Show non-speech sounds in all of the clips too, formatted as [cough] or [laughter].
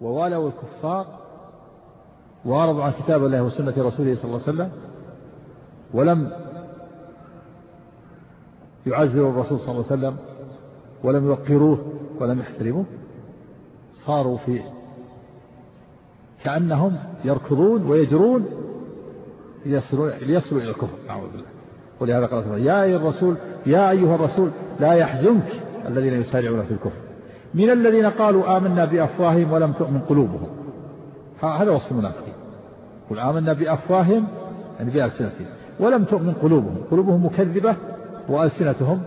ووالوا الكفار وأعرضوا عن كتاب الله وسنة رسوله صلى الله عليه وسلم ولم يعزروا الرسول صلى الله عليه وسلم ولم يوقروه ولم يحترموه صاروا في كأنهم يركضون ويجرون ليصلوا ليصلوا إلى الكفر. نعوذ بالله. ولهذا قال يا أيها الرسول يا أيها الرسول لا يحزنك الذين يسارعون في الكفر. من الذين قالوا آمنا بأفواههم ولم تؤمن قلوبهم. هذا وصف المنافقين. قل آمنا بأفواههم يعني بألسنتهم. ولم تؤمن قلوبهم. قلوبهم مكذبة وألسنتهم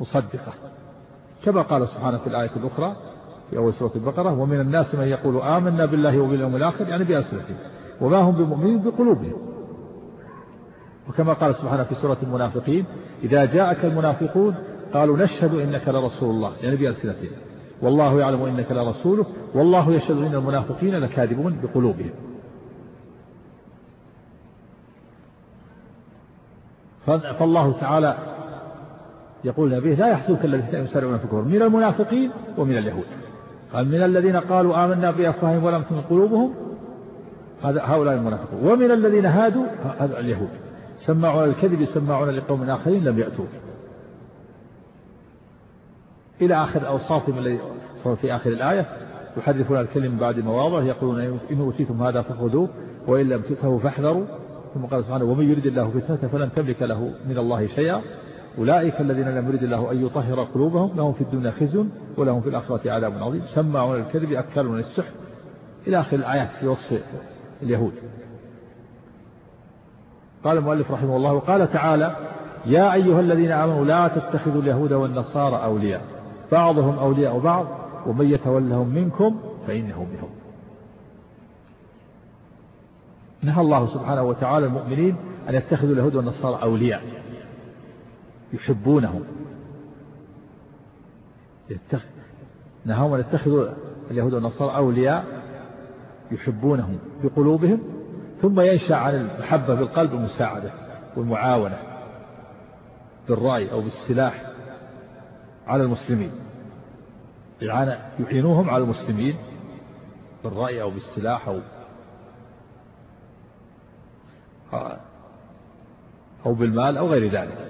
مصدقة. كما قال سبحانه في الآية الأخرى في أول سورة البقرة ومن الناس من يقول آمنا بالله وباليوم الآخر يعني بألسنتهم. وما هم بمؤمنين بقلوبهم. وكما قال سبحانه في سورة المنافقين إذا جاءك المنافقون قالوا نشهد إنك لرسول الله يعني بألسنتهم والله يعلم إنك لرسوله والله يشهد إن المنافقين لكاذبون بقلوبهم. فالله تعالى يقول لنبيه لا يحزنك الذين يسارعون في الكفر من المنافقين ومن اليهود. قال من الذين قالوا آمنا بأفواههم ولم تؤمن قلوبهم هذا هؤلاء المنافقون. ومن الذين هادوا هذا اليهود. سماعون الكذب سماعون لقوم آخرين لم يأتوك. إلى آخر أوصافهم في آخر الآية. يحرفون الكلم بعد مواضعه يقولون إن أوتيتم هذا فخذوه وإن لم تؤتوا فاحذروا. ثم قال سبحانه ومن يريد الله فتنته فلن تملك له من الله شيئا. أولئك الذين لم يرد الله أن يطهر قلوبهم لهم في الدنيا خزي ولهم في الآخرة عذاب عظيم. سماعون الكذب أكلون السحت إلى آخر الآيات في وصف اليهود. قال المؤلف رحمه الله وقال تعالى يا أيها الذين آمنوا لا تتخذوا اليهود والنصارى أولياء. بعضهم أولياء بعض ومن يتولهم منكم فإنه منهم نهى الله سبحانه وتعالى المؤمنين أن يتخذوا اليهود والنصارى أولياء. يحبونهم. يتخ... نهاهم أن يتخذوا اليهود والنصارى أولياء. يحبونهم بقلوبهم. ثم ينشأ عن المحبة بالقلب المساعدة والمعاونة بالرأي أو بالسلاح على المسلمين. يعينوهم على المسلمين بالرأي أو بالسلاح أو أو بالمال أو غير ذلك.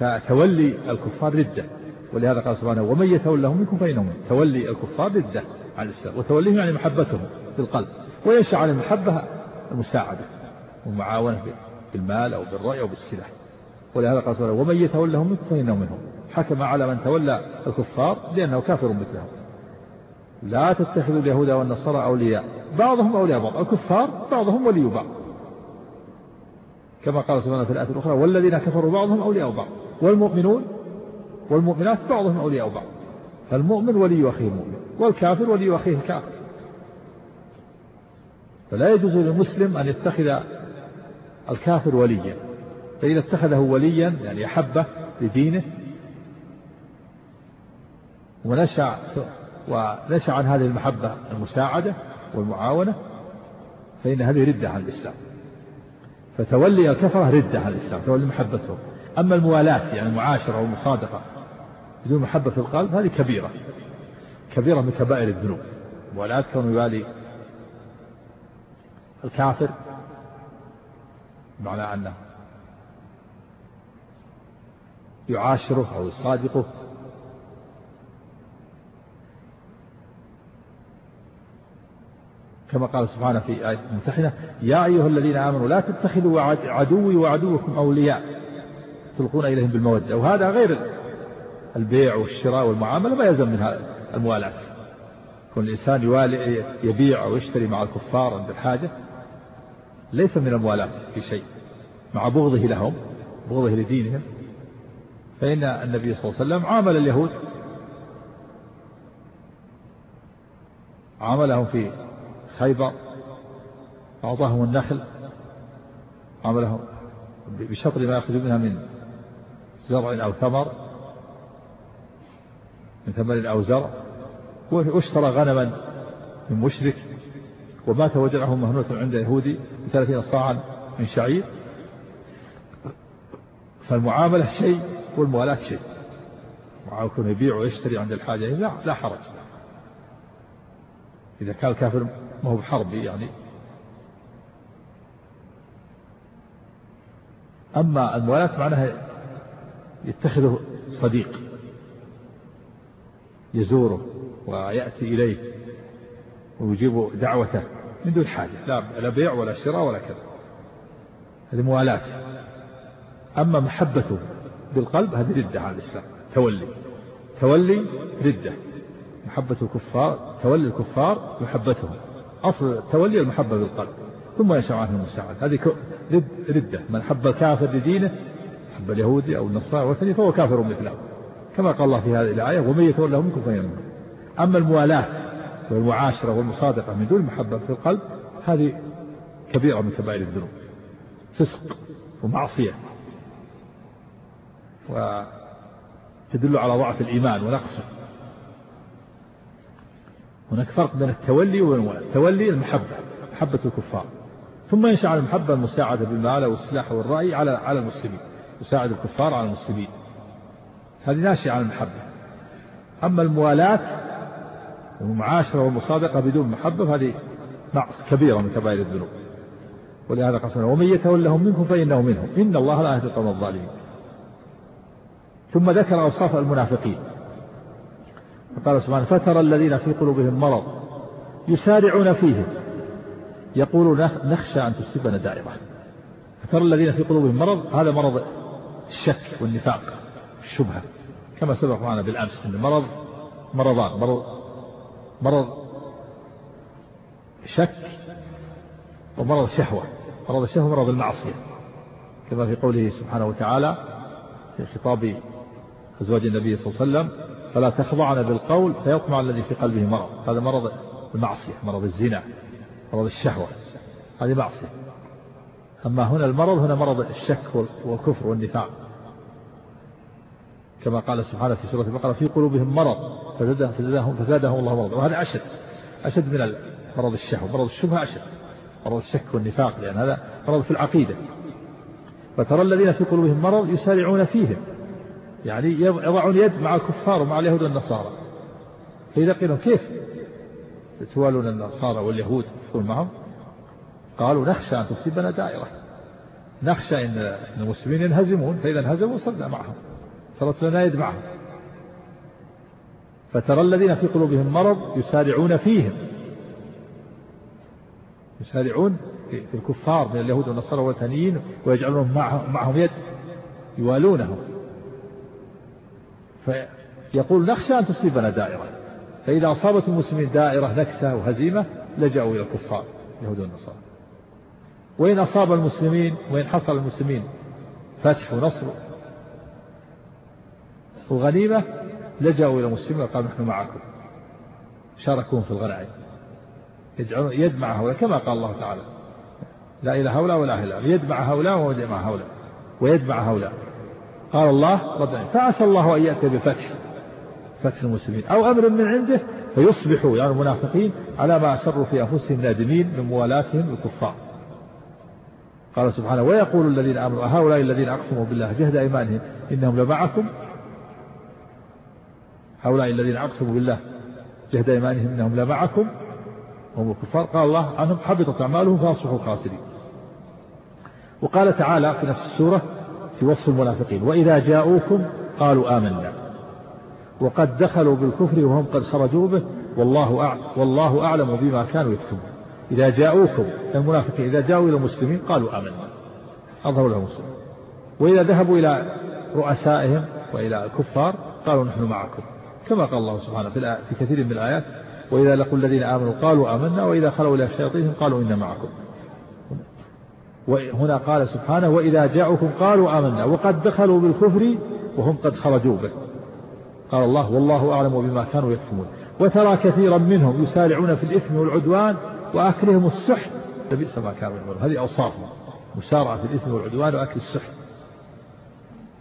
فتولي الكفار ردة ولهذا قال سبحانه ومن يتولهم منكم فإنهم تولي الكفار ردة عن الإسلام وتوليهم يعني محبتهم في القلب وينشأ عن المحبة المساعدة والمعاونة بالمال أو بالرأي أو بالسلاح. ولهذا قال سبحانه ومن يتولهم منكم فإنهم منهم. حكم على من تولى الكفار لأنه كافر مثلهم. لا تتخذوا اليهود والنصارى أولياء. بعضهم أولياء بعض. الكفار بعضهم ولي بعض. كما قال سبحانه في الآية الأخرى والذين كفروا بعضهم أولياء بعض. والمؤمنون والمؤمنات بعضهم أولياء بعض. فالمؤمن ولي أخيه المؤمن والكافر ولي أخيه الكافر فلا يجوز للمسلم أن يتخذ الكافر وليا. فإذا اتخذه وليا يعني أحبه لدينه ونشأ ونشأ عن هذه المحبة المساعدة والمعاونة فإن هذه ردة عن الإسلام. فتولي الكفرة ردة عن الإسلام تولي محبتهم أما الموالاة يعني المعاشرة والمصادقة بدون محبة في القلب هذه كبيرة. كبيرة من كبائر الذنوب. الموالاة كونه يوالي الكافر معنى أنه يعاشره أو يصادقه كما قال سبحانه في آية الممتحنة يا أيها الذين آمنوا لا تتخذوا عدوي وعدوكم أولياء تلقون إليهم بالمودة. وهذا غير البيع والشراء والمعاملة ما يلزم منها الموالاة كل الإنسان يوالي يبيع أو يشتري مع الكفار عند الحاجة ليس من الموالاة في شيء مع بغضه لهم بغضه لدينهم. فإن النبي صلى الله عليه وسلم عامل اليهود عاملهم في خيبر أعطاهم النخل عملهم بشطر ما يأخذ منها من زرع أو ثمر من ثمر أو زرع واشترى غنما من مشرك ومات وجعه مهنوة عند يهودي بثلاثين صاعا من شعير. فالمعاملة شيء والموالاة شيء. معاكم يبيع ويشتري عند الحاجة لا لا حرج. إذا كان الكافر ما هو بحربي يعني. أما الموالاة معناها يتخذه صديق يزوره ويأتي إليه ويجيب دعوته من دون حاجة لا بيع ولا شراء ولا كذا. هذه موالاة. أما محبته بالقلب هذه ردة على الإسلام تولي تولي ردة. محبة الكفار تولي الكفار محبتهم. أصل تولي المحبة بالقلب ثم يشرع عنه المساعدة هذه ردة. من حب الكافر لدينه حب اليهودي أو النصارى والثاني فهو كافر مثله. كما قال الله في هذه الآية ومن يتولى منكم فإنه أما الموالاة والمعاشرة والمصادقة من دون المحبة في القلب هذه كبيرة من كبائر الذنوب. فسق ومعصية. وتدل على ضعف الإيمان ونقصه. هناك فرق بين التولي والموالاة التولي المحبة محبة الكفار. ثم ينشأ المحبة المساعدة بالمال والسلاح والرأي على على المسلمين يساعد الكفار على المسلمين. هذه ناشئة عن المحبة. أما الموالاة والمعاشرة والمصادقة بدون محبة فهذه نقص كبيرة من كبائر الذنوب. ولهذا قسم ومن يتولهم منكم فإنه منهم. إن الله لا يهدي القوم الظالمين. ثم ذكر أوصاف المنافقين. فقال سبحانه فترى الذين في قلوبهم مرض يسارعون فيهم يقول نخشى أن تصيبنا دائرة. فترى الذين في قلوبهم مرض؟ هذا مرض الشك والنفاق الشبهة. كما سبق معنا بالأمس أن المرض مرضان مرض مرض شك ومرض شهوة. مرض الشهوة مرض المعصية. كما في قوله سبحانه وتعالى في خطاب أزواج النبي صلى الله عليه وسلم فلا تخضعن بالقول فيطمع الذي في قلبه مرض. هذا مرض المعصية مرض الزنا مرض الشهوة. هذه معصية. أما هنا المرض هنا مرض الشك والكفر والنفاق. كما قال سبحانه في سورة البقرة في قلوبهم مرض فزادهم, فزادهم الله مرض وهذا أشد أشد من مرض الشهوة. مرض الشبهة أشد. مرض الشك والنفاق لأن هذا مرض في العقيدة. فترى الذين في قلوبهم مرض يسارعون فيهم. يعني يضعون يد مع الكفار ومع اليهود والنصارى. فإذا قيل كيف توالون النصارى واليهود؟ تكون معهم قالوا نخشى أن تصيبنا دائرة. نخشى إن المسلمين ينهزمون فإذا انهزموا صرنا معهم صارت لنا يد معهم. فترى الذين في قلوبهم مرض يسارعون فيهم. يسارعون في الكفار من اليهود والنصارى والثانيين ويجعلونهم معهم يد يوالونهم. فيقول نخشى أن تصيبنا دائرة. فإذا أصابت المسلمين دائرة نكسة وهزيمة لجأوا إلى الكفار اليهود والنصارى. وإن أصاب المسلمين وإن حصل المسلمين فتح ونصر وغنيمة لجأوا إلى المسلمين وقالوا نحن معكم. شاركوهم في الغنائم. يجعلون يد مع هؤلاء كما قال الله تعالى لا إله هؤلاء ولا إله يد مع هؤلاء ويد مع هؤلاء ويد مع هؤلاء. قال الله ربنا فعسى الله أن يأتي بفتح فتح المسلمين. أو أمر من عنده فيصبحوا يعني المنافقين على ما أسروا في أنفسهم نادمين من موالاتهم الكفار. قال سبحانه ويقول الذين آمنوا هؤلاء الذين أقسموا بالله جهد أيمانهم إنهم لمعكم. هؤلاء الذين أقسموا بالله جهد أيمانهم إنهم لمعكم. هم الكفار. قال الله عنهم حبطت أعمالهم فأصبحوا خاسرين. وقال تعالى في نفس السورة في وصف المنافقين. وإذا جاءوكم قالوا آمنا. وقد دخلوا بالكفر وهم قد خرجوا به. والله أعلم, والله أعلم بما كانوا يكتبون إذا جاءوكم المنافقين إذا جاءوا إلى المسلمين قالوا آمنا. أظهروا لهم المسلمين وإذا ذهبوا إلى رؤسائهم وإلى الكفار قالوا نحن معكم. كما قال الله سبحانه في كثير من الآيات. وإذا لقوا الذين آمنوا قالوا آمنا. وإذا خلوا إلى شياطينهم قالوا إنا معكم. وهنا قال سبحانه وإذا جاءوكم قالوا آمنا وقد دخلوا بالكفر وهم قد خرجوا به. قال الله والله أعلم بما كانوا يكتمون. وترى كثيرا منهم يسارعون في الإثم والعدوان وأكلهم السحت. لبئس ما كانوا يعملون. هذه أوصافهم مسارعة في الإثم والعدوان وأكل السحت.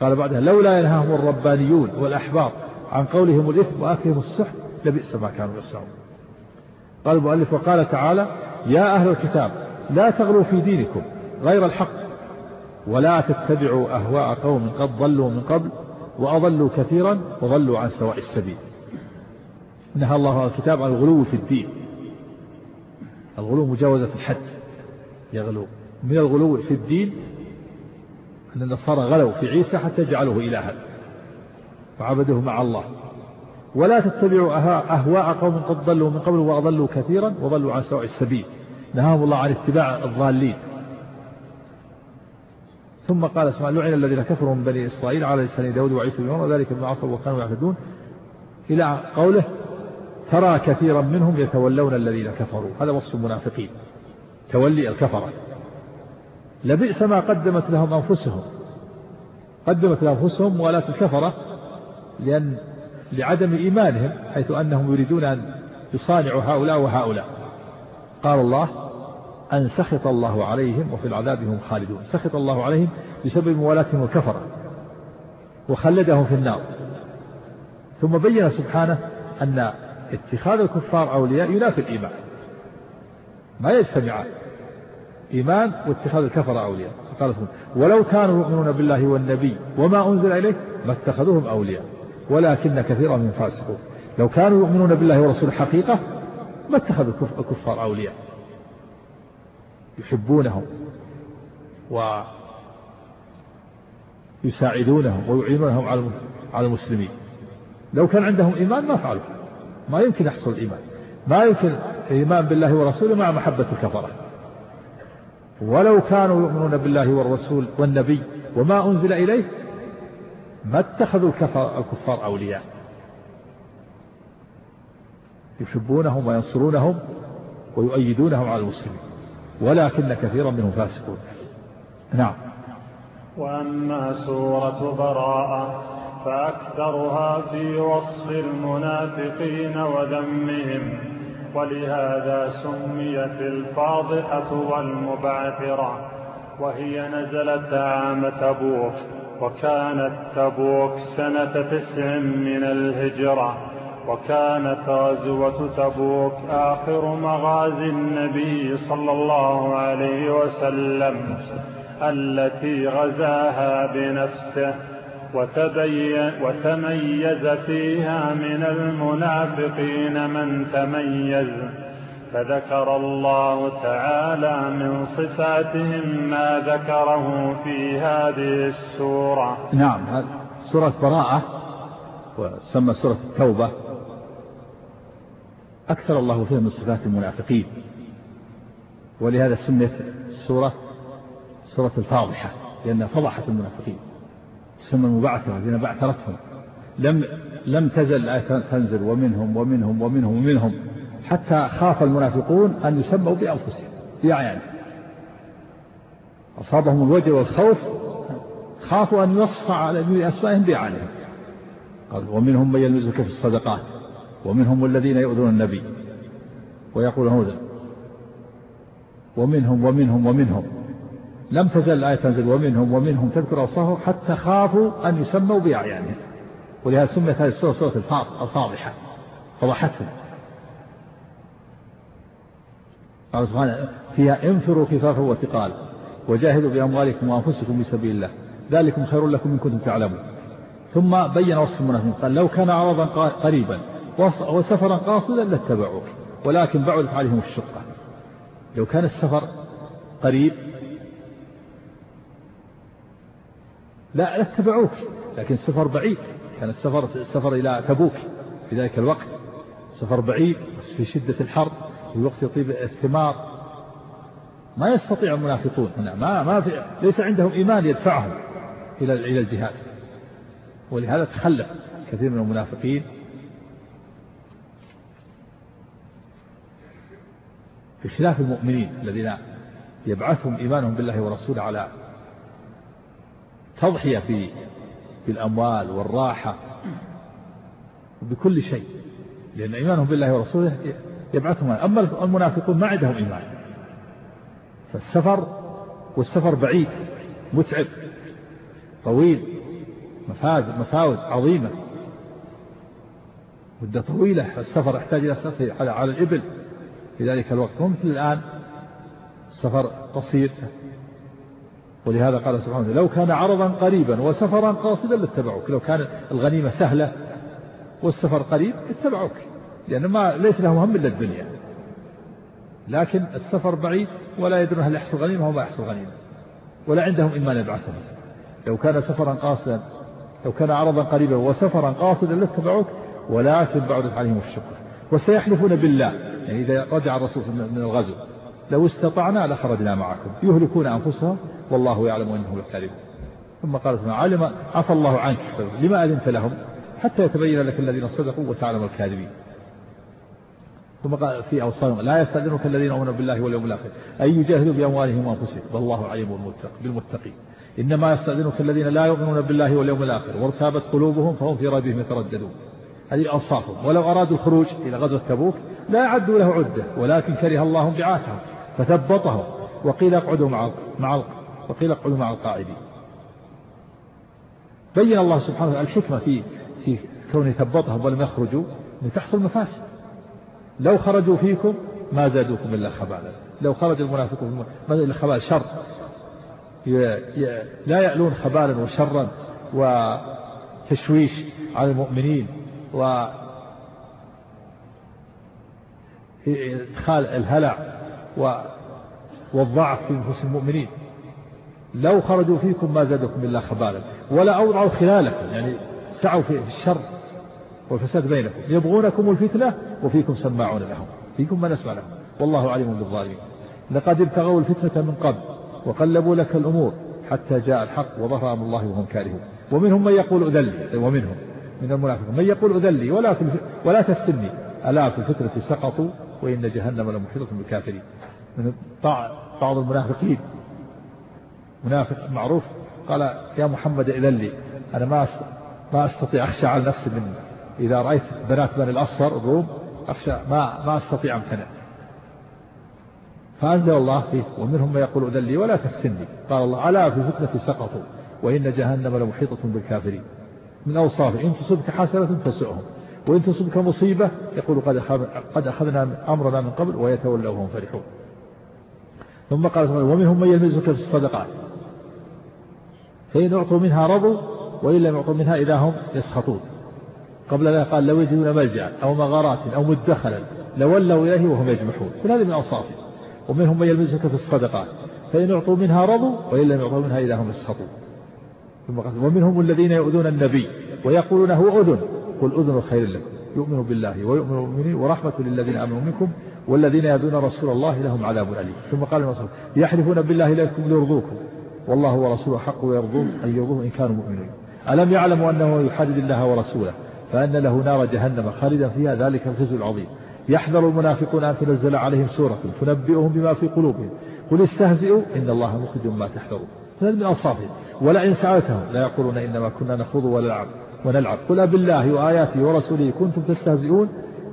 قال بعدها لولا ينهاهم الربانيون والأحبار عن قولهم الإثم وأكلهم السحت لبئس ما كانوا يصنعون. قال المؤلف وقال تعالى يا أهل الكتاب لا تغلوا في دينكم. غير الحق. ولا تتبعوا أهواء قوم قد ضلوا من قبل وأضلوا كثيرا وضلوا عن سواء السبيل. نهى الله الكتاب عن الغلو في الدين. الغلو مجاوزة الحد يغلو. من الغلو في الدين أن النصارى غلوا في عيسى حتى جعلوه إلها وعبدوه مع الله. ولا تتبعوا أهواء قوم قد ضلوا من قبل وأضلوا كثيرا وضلوا عن سواء السبيل. نهاهم الله عن اتباع الضالين. ثم قال سبحانه لعن الذين كفروا من بني إسرائيل على لسان داود وعيسى بن وذلك بما عصوا وكانوا يعتدون. إلى قوله ترى كثيرا منهم يتولون الذين كفروا. هذا وصف المنافقين. تولي الكفرة. لبئس ما قدمت لهم أنفسهم. قدمت لأنفسهم موالاة الكفرة لأن لعدم إيمانهم حيث أنهم يريدون أن يصانعوا هؤلاء وهؤلاء. قال الله أن سخط الله عليهم وفي العذاب هم خالدون. سخط الله عليهم بسبب موالاتهم الكفرة وخلدهم في النار. ثم بين سبحانه أن اتخاذ الكفار أولياء ينافي الإيمان. ما يجتمعان. إيمان واتخاذ الكفر أولياء. قال ولو كانوا يؤمنون بالله والنبي وما أنزل إليه ما اتخذوهم أولياء. ولكن كثيرا من فاسقون. لو كانوا يؤمنون بالله ورسوله حقيقة ما اتخذوا الكفار أولياء. يحبونهم ويساعدونهم ويعينونهم على المسلمين. لو كان عندهم إيمان ما فعلوا ما يمكن يحصل الإيمان ما يمكن الإيمان بالله ورسوله مع محبة الكفرة. ولو كانوا يؤمنون بالله والرسول والنبي وما أنزل إليه ما اتخذوا الكفر الكفار أولياء. يحبونهم وينصرونهم ويؤيدونهم على المسلمين. ولكن كثيرا منهم فاسقون. نعم. وأما سورة براءة فأكثرها في وصف المنافقين وذمهم ولهذا سميت الفاضحة والمبعثرة وهي نزلت عام تبوك وكانت تبوك سنة تسع من الهجرة. وكانت غزوة تبوك آخر مغازي النبي صلى الله عليه وسلم التي غزاها بنفسه وتميز فيها من المنافقين من تميز. فذكر الله تعالى من صفاتهم ما ذكره في هذه السورة. نعم سورة براءة وسمى سورة التوبة. أكثر الله فيها من صفات المنافقين. ولهذا سميت السورة سورة الفاضحة لأنها فضحت المنافقين. تسمى المبعثرة لأن بعثرتهم. لم لم تزل الآية تنزل ومنهم ومنهم ومنهم ومنهم حتى خاف المنافقون أن يسموا بأنفسهم بأعيانهم أصابهم الوجل والخوف خافوا أن ينص على بأسمائهم بأعيانهم. قال ومنهم من يلمزك في الصدقات. ومنهم الذين يؤذون النبي ويقولون هذا ومنهم ومنهم ومنهم. لم تزل الآية تنزل ومنهم ومنهم. تذكر أوصافهم حتى خافوا أن يسموا بأعيانهم. ولهذا سميت هذه السورة سورة الفاضحة. فضحتهم. قال سبحانه فيها انفروا خفافا وثقالا وجاهدوا بأموالكم وأنفسكم في سبيل الله. ذلكم خير لكم إن كنتم تعلمون. ثم بين وصف المنافقين. قال لو كان عرضا قريبا. وسفرا قاصدا لاتبعوك ولكن بعدت عليهم الشقة. لو كان السفر قريب لا لاتبعوك لكن السفر بعيد. كان السفر السفر إلى تبوك في ذلك الوقت. سفر بعيد في شدة الحر في وقت يطيب الثمار. ما يستطيع المنافقون هنا ما ما في ليس عندهم إيمان يدفعهم إلى إلى الجهاد. ولهذا تخلف كثير من المنافقين. بخلاف المؤمنين الذين يبعثهم إيمانهم بالله ورسوله على تضحية في بالأموال والراحة بكل شيء لأن إيمانهم بالله ورسوله يبعثهم أما المنافقون ما عندهم إيمان. فالسفر والسفر بعيد متعب طويل مفاز مفاوز عظيمة. مدة طويلة السفر يحتاج إلى سفر على الإبل. في ذلك الوقت. مو مثل الآن السفر قصير. ولهذا قال سبحانه لو كان عرضا قريبا وسفرا قاصدا لاتبعوك. لو كان الغنيمة سهلة والسفر قريب اتبعوك لأن ما ليس لهم هم إلا الدنيا. لكن السفر بعيد ولا يدرون هل يحصل غنيمة أو ما يحصل غنيمة ولا عندهم إما يبعثهم لو كان سفرا قاصدا لو كان عرضا قريبا وسفرا قاصدا لاتبعوك ولكن بعدت عليهم الشقة وسيحلفون بالله. يعني إذا رجع الرسول من الغزو لو استطعنا لخرجنا معكم. يهلكون أنفسهم والله يعلم أنهم لكاذبون. ثم قال علم عفى الله عنك. لما أذنت لهم؟ حتى يتبين لك الذين صدقوا وتعلم الكاذبين. ثم قال في أوصالهم لا يستأذنك الذين آمنوا بالله واليوم الآخر. أن يجاهدوا بأموالهم وأنفسهم. والله عليم بالمتقين. إنما يستأذنك الذين لا يؤمنون بالله واليوم الآخر. وارتابت قلوبهم فهم في ريبهم يترددون. هذه أوصافهم ولو أرادوا الخروج إلى غزوة تبوك لا أعدوا له عدة ولكن كره الله بعاثهم فثبطهم وقيل اقعدوا مع مع وقيل اقعدوا مع القاعدين بين الله سبحانه الحكمة في في كون يثبطهم ولم يخرجوا لتحصل مفاسد. لو خرجوا فيكم ما زادوكم إلا خبالا. لو خرج المنافقون إلا خبالا. شر. لا يعلون خبالا وشرا وتشويش على المؤمنين. و إدخال الهلع والضعف في نفوس المؤمنين. لو خرجوا فيكم ما زادكم إلا خبالا. ولا أوضعوا خلالكم يعني سعوا في الشر والفساد بينكم. يبغونكم الفتنة وفيكم سماعون لهم. فيكم من يسمع لهم. والله عليم بالظالمين. لقد ابتغوا الفتنة من قبل وقلبوا لك الأمور حتى جاء الحق وظهر أمر الله وهم كارهون. ومنهم من يقول أذلي ومنهم من المنافقين. من يقول أذلي ولا ولا تفتني. ألا في الفتنة سقطوا وإن جهنم لمحيطة بالكافرين. من بعض المنافقين. منافق معروف قال يا محمد إذن لي أنا ما ما أستطيع أخشى على نفسي من إذا رأيت بنات بني الأصفر الروم أخشى ما ما أستطيع أمتنع. فأنزل الله فيه ومنهم من يقول أذن لي ولا تفتني. قال الله ألا في الفتنة سقطوا وإن جهنم لمحيطة بالكافرين. من أوصافه. إن تصبك حسنة تسؤهم وإن تصبك مصيبة يقول قد قد أخذنا أمرنا من قبل ويتولوا وهم فرحون. ثم قال ومنهم من يلمزك في الصدقات. فإن أعطوا منها رضوا وإن لم يعطوا منها إذا هم يسخطون. قبل ذلك قال لو يجدون ملجأ أو مغارات أو مدخلا لولوا إليه وهم يجمحون. كل هذه من أوصافه. ومنهم من يلمزك في الصدقات. فإن أعطوا منها رضوا وإن لم يعطوا منها إذا هم يسخطون. ثم قال ومنهم الذين يؤذون النبي ويقولون هو أذن قل أذن خير لكم. يؤمن بالله ويؤمن المؤمنين ورحمة للذين آمنوا منكم والذين يؤذون رسول الله لهم عذاب أليم. ثم قال الرسول يحلفون بالله لكم ليرضوكم. والله ورسوله حق ويرضون أن يرضوه إن كانوا مؤمنين. ألم يعلموا أنه يحدد الله ورسوله فأن له نار جهنم خالدا فيها؟ ذلك الخزي العظيم. يحذر المنافقون أن تنزل عليهم سورة تنبئهم بما في قلوبهم. قل استهزئوا إن الله مخرج ما تحذرون. هذا من أوصافهم ولئن سألتهم لا يقولون إنما كنا نخوض ونلعب ونلعب. قل بالله وآياته ورسوله كنتم تستهزئون؟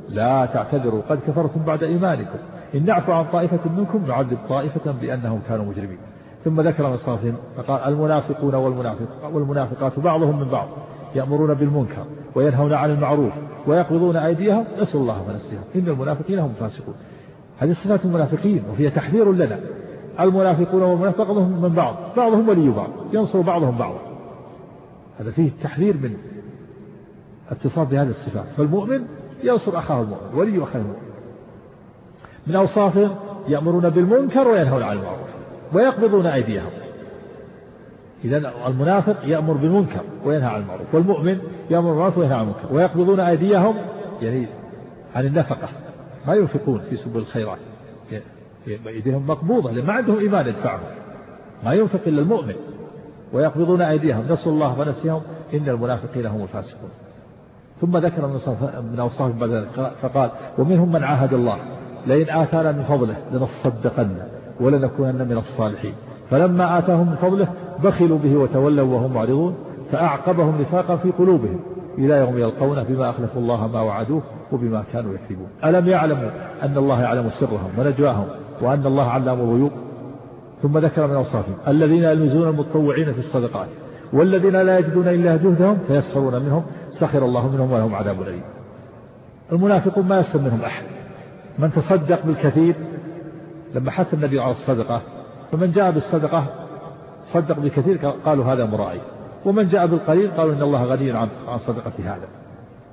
لا تعتذروا قد كفرتم بعد إيمانكم. إن نعفو عن طائفة منكم نعذب طائفة بأنهم كانوا مجرمين. ثم ذكر من صافهم فقال المنافقون والمنافق والمنافقات بعضهم من بعض يأمرون بالمنكر وينهون عن المعروف ويقبضون أيديهم. نسأل الله فنسيهم إن المنافقين هم فاسقون هذه صفات المنافقين وهي تحذير لنا. المنافقون والمنافق بعضهم من بعض بعضهم ولي بعض ينصر بعضهم بعضا. هذا فيه تحذير من اتصاف بهذه الصفات. فالمؤمن ينصر أخاه المؤمن ولي أخاه المؤمن. من أوصافهم يأمرون بالمنكر وينهون عن المعروف ويقبضون أيديهم. إذا المنافق يأمر بالمنكر وينهى عن المعروف والمؤمن يأمر بالمعروف وينهى عن المنكر. ويقبضون أيديهم يعني عن النفقة. ما ينفقون في سبل الخيرات. أيديهم مقبوضة لأن ما عندهم إيمان يدفعهم. ما ينفق إلا المؤمن. ويقبضون أيديهم. نسوا الله فنسيهم إن المنافقين هم الفاسقون. ثم ذكر من أوصاف بعد ذلك فقال ومنهم من عاهد الله. لئن آتانا من فضله لنصدقن ولنكونن من الصالحين. فلما آتاهم من فضله بخلوا به وتولوا وهم معرضون فأعقبهم نفاقا في قلوبهم. إلى يوم يلقونه بما أخلفوا الله ما وعدوه وبما كانوا يكذبون. ألم يعلموا أن الله يعلم سرهم ونجواهم؟ وأن الله علام الغيوب ثم ذكر من أوصافهم الذين يلمزون المتطوعين في الصدقات والذين لا يجدون إلا جهدهم فيسخرون منهم سخر الله منهم ولهم عذاب أليم. المنافقون ما يسر منهم أحد. من تصدق بالكثير لما حث النبي على الصدقة فمن جاء بالصدقة صدق بكثير قالوا هذا مراعي ومن جاء بالقليل قالوا إن الله غني عن صدقة هذا.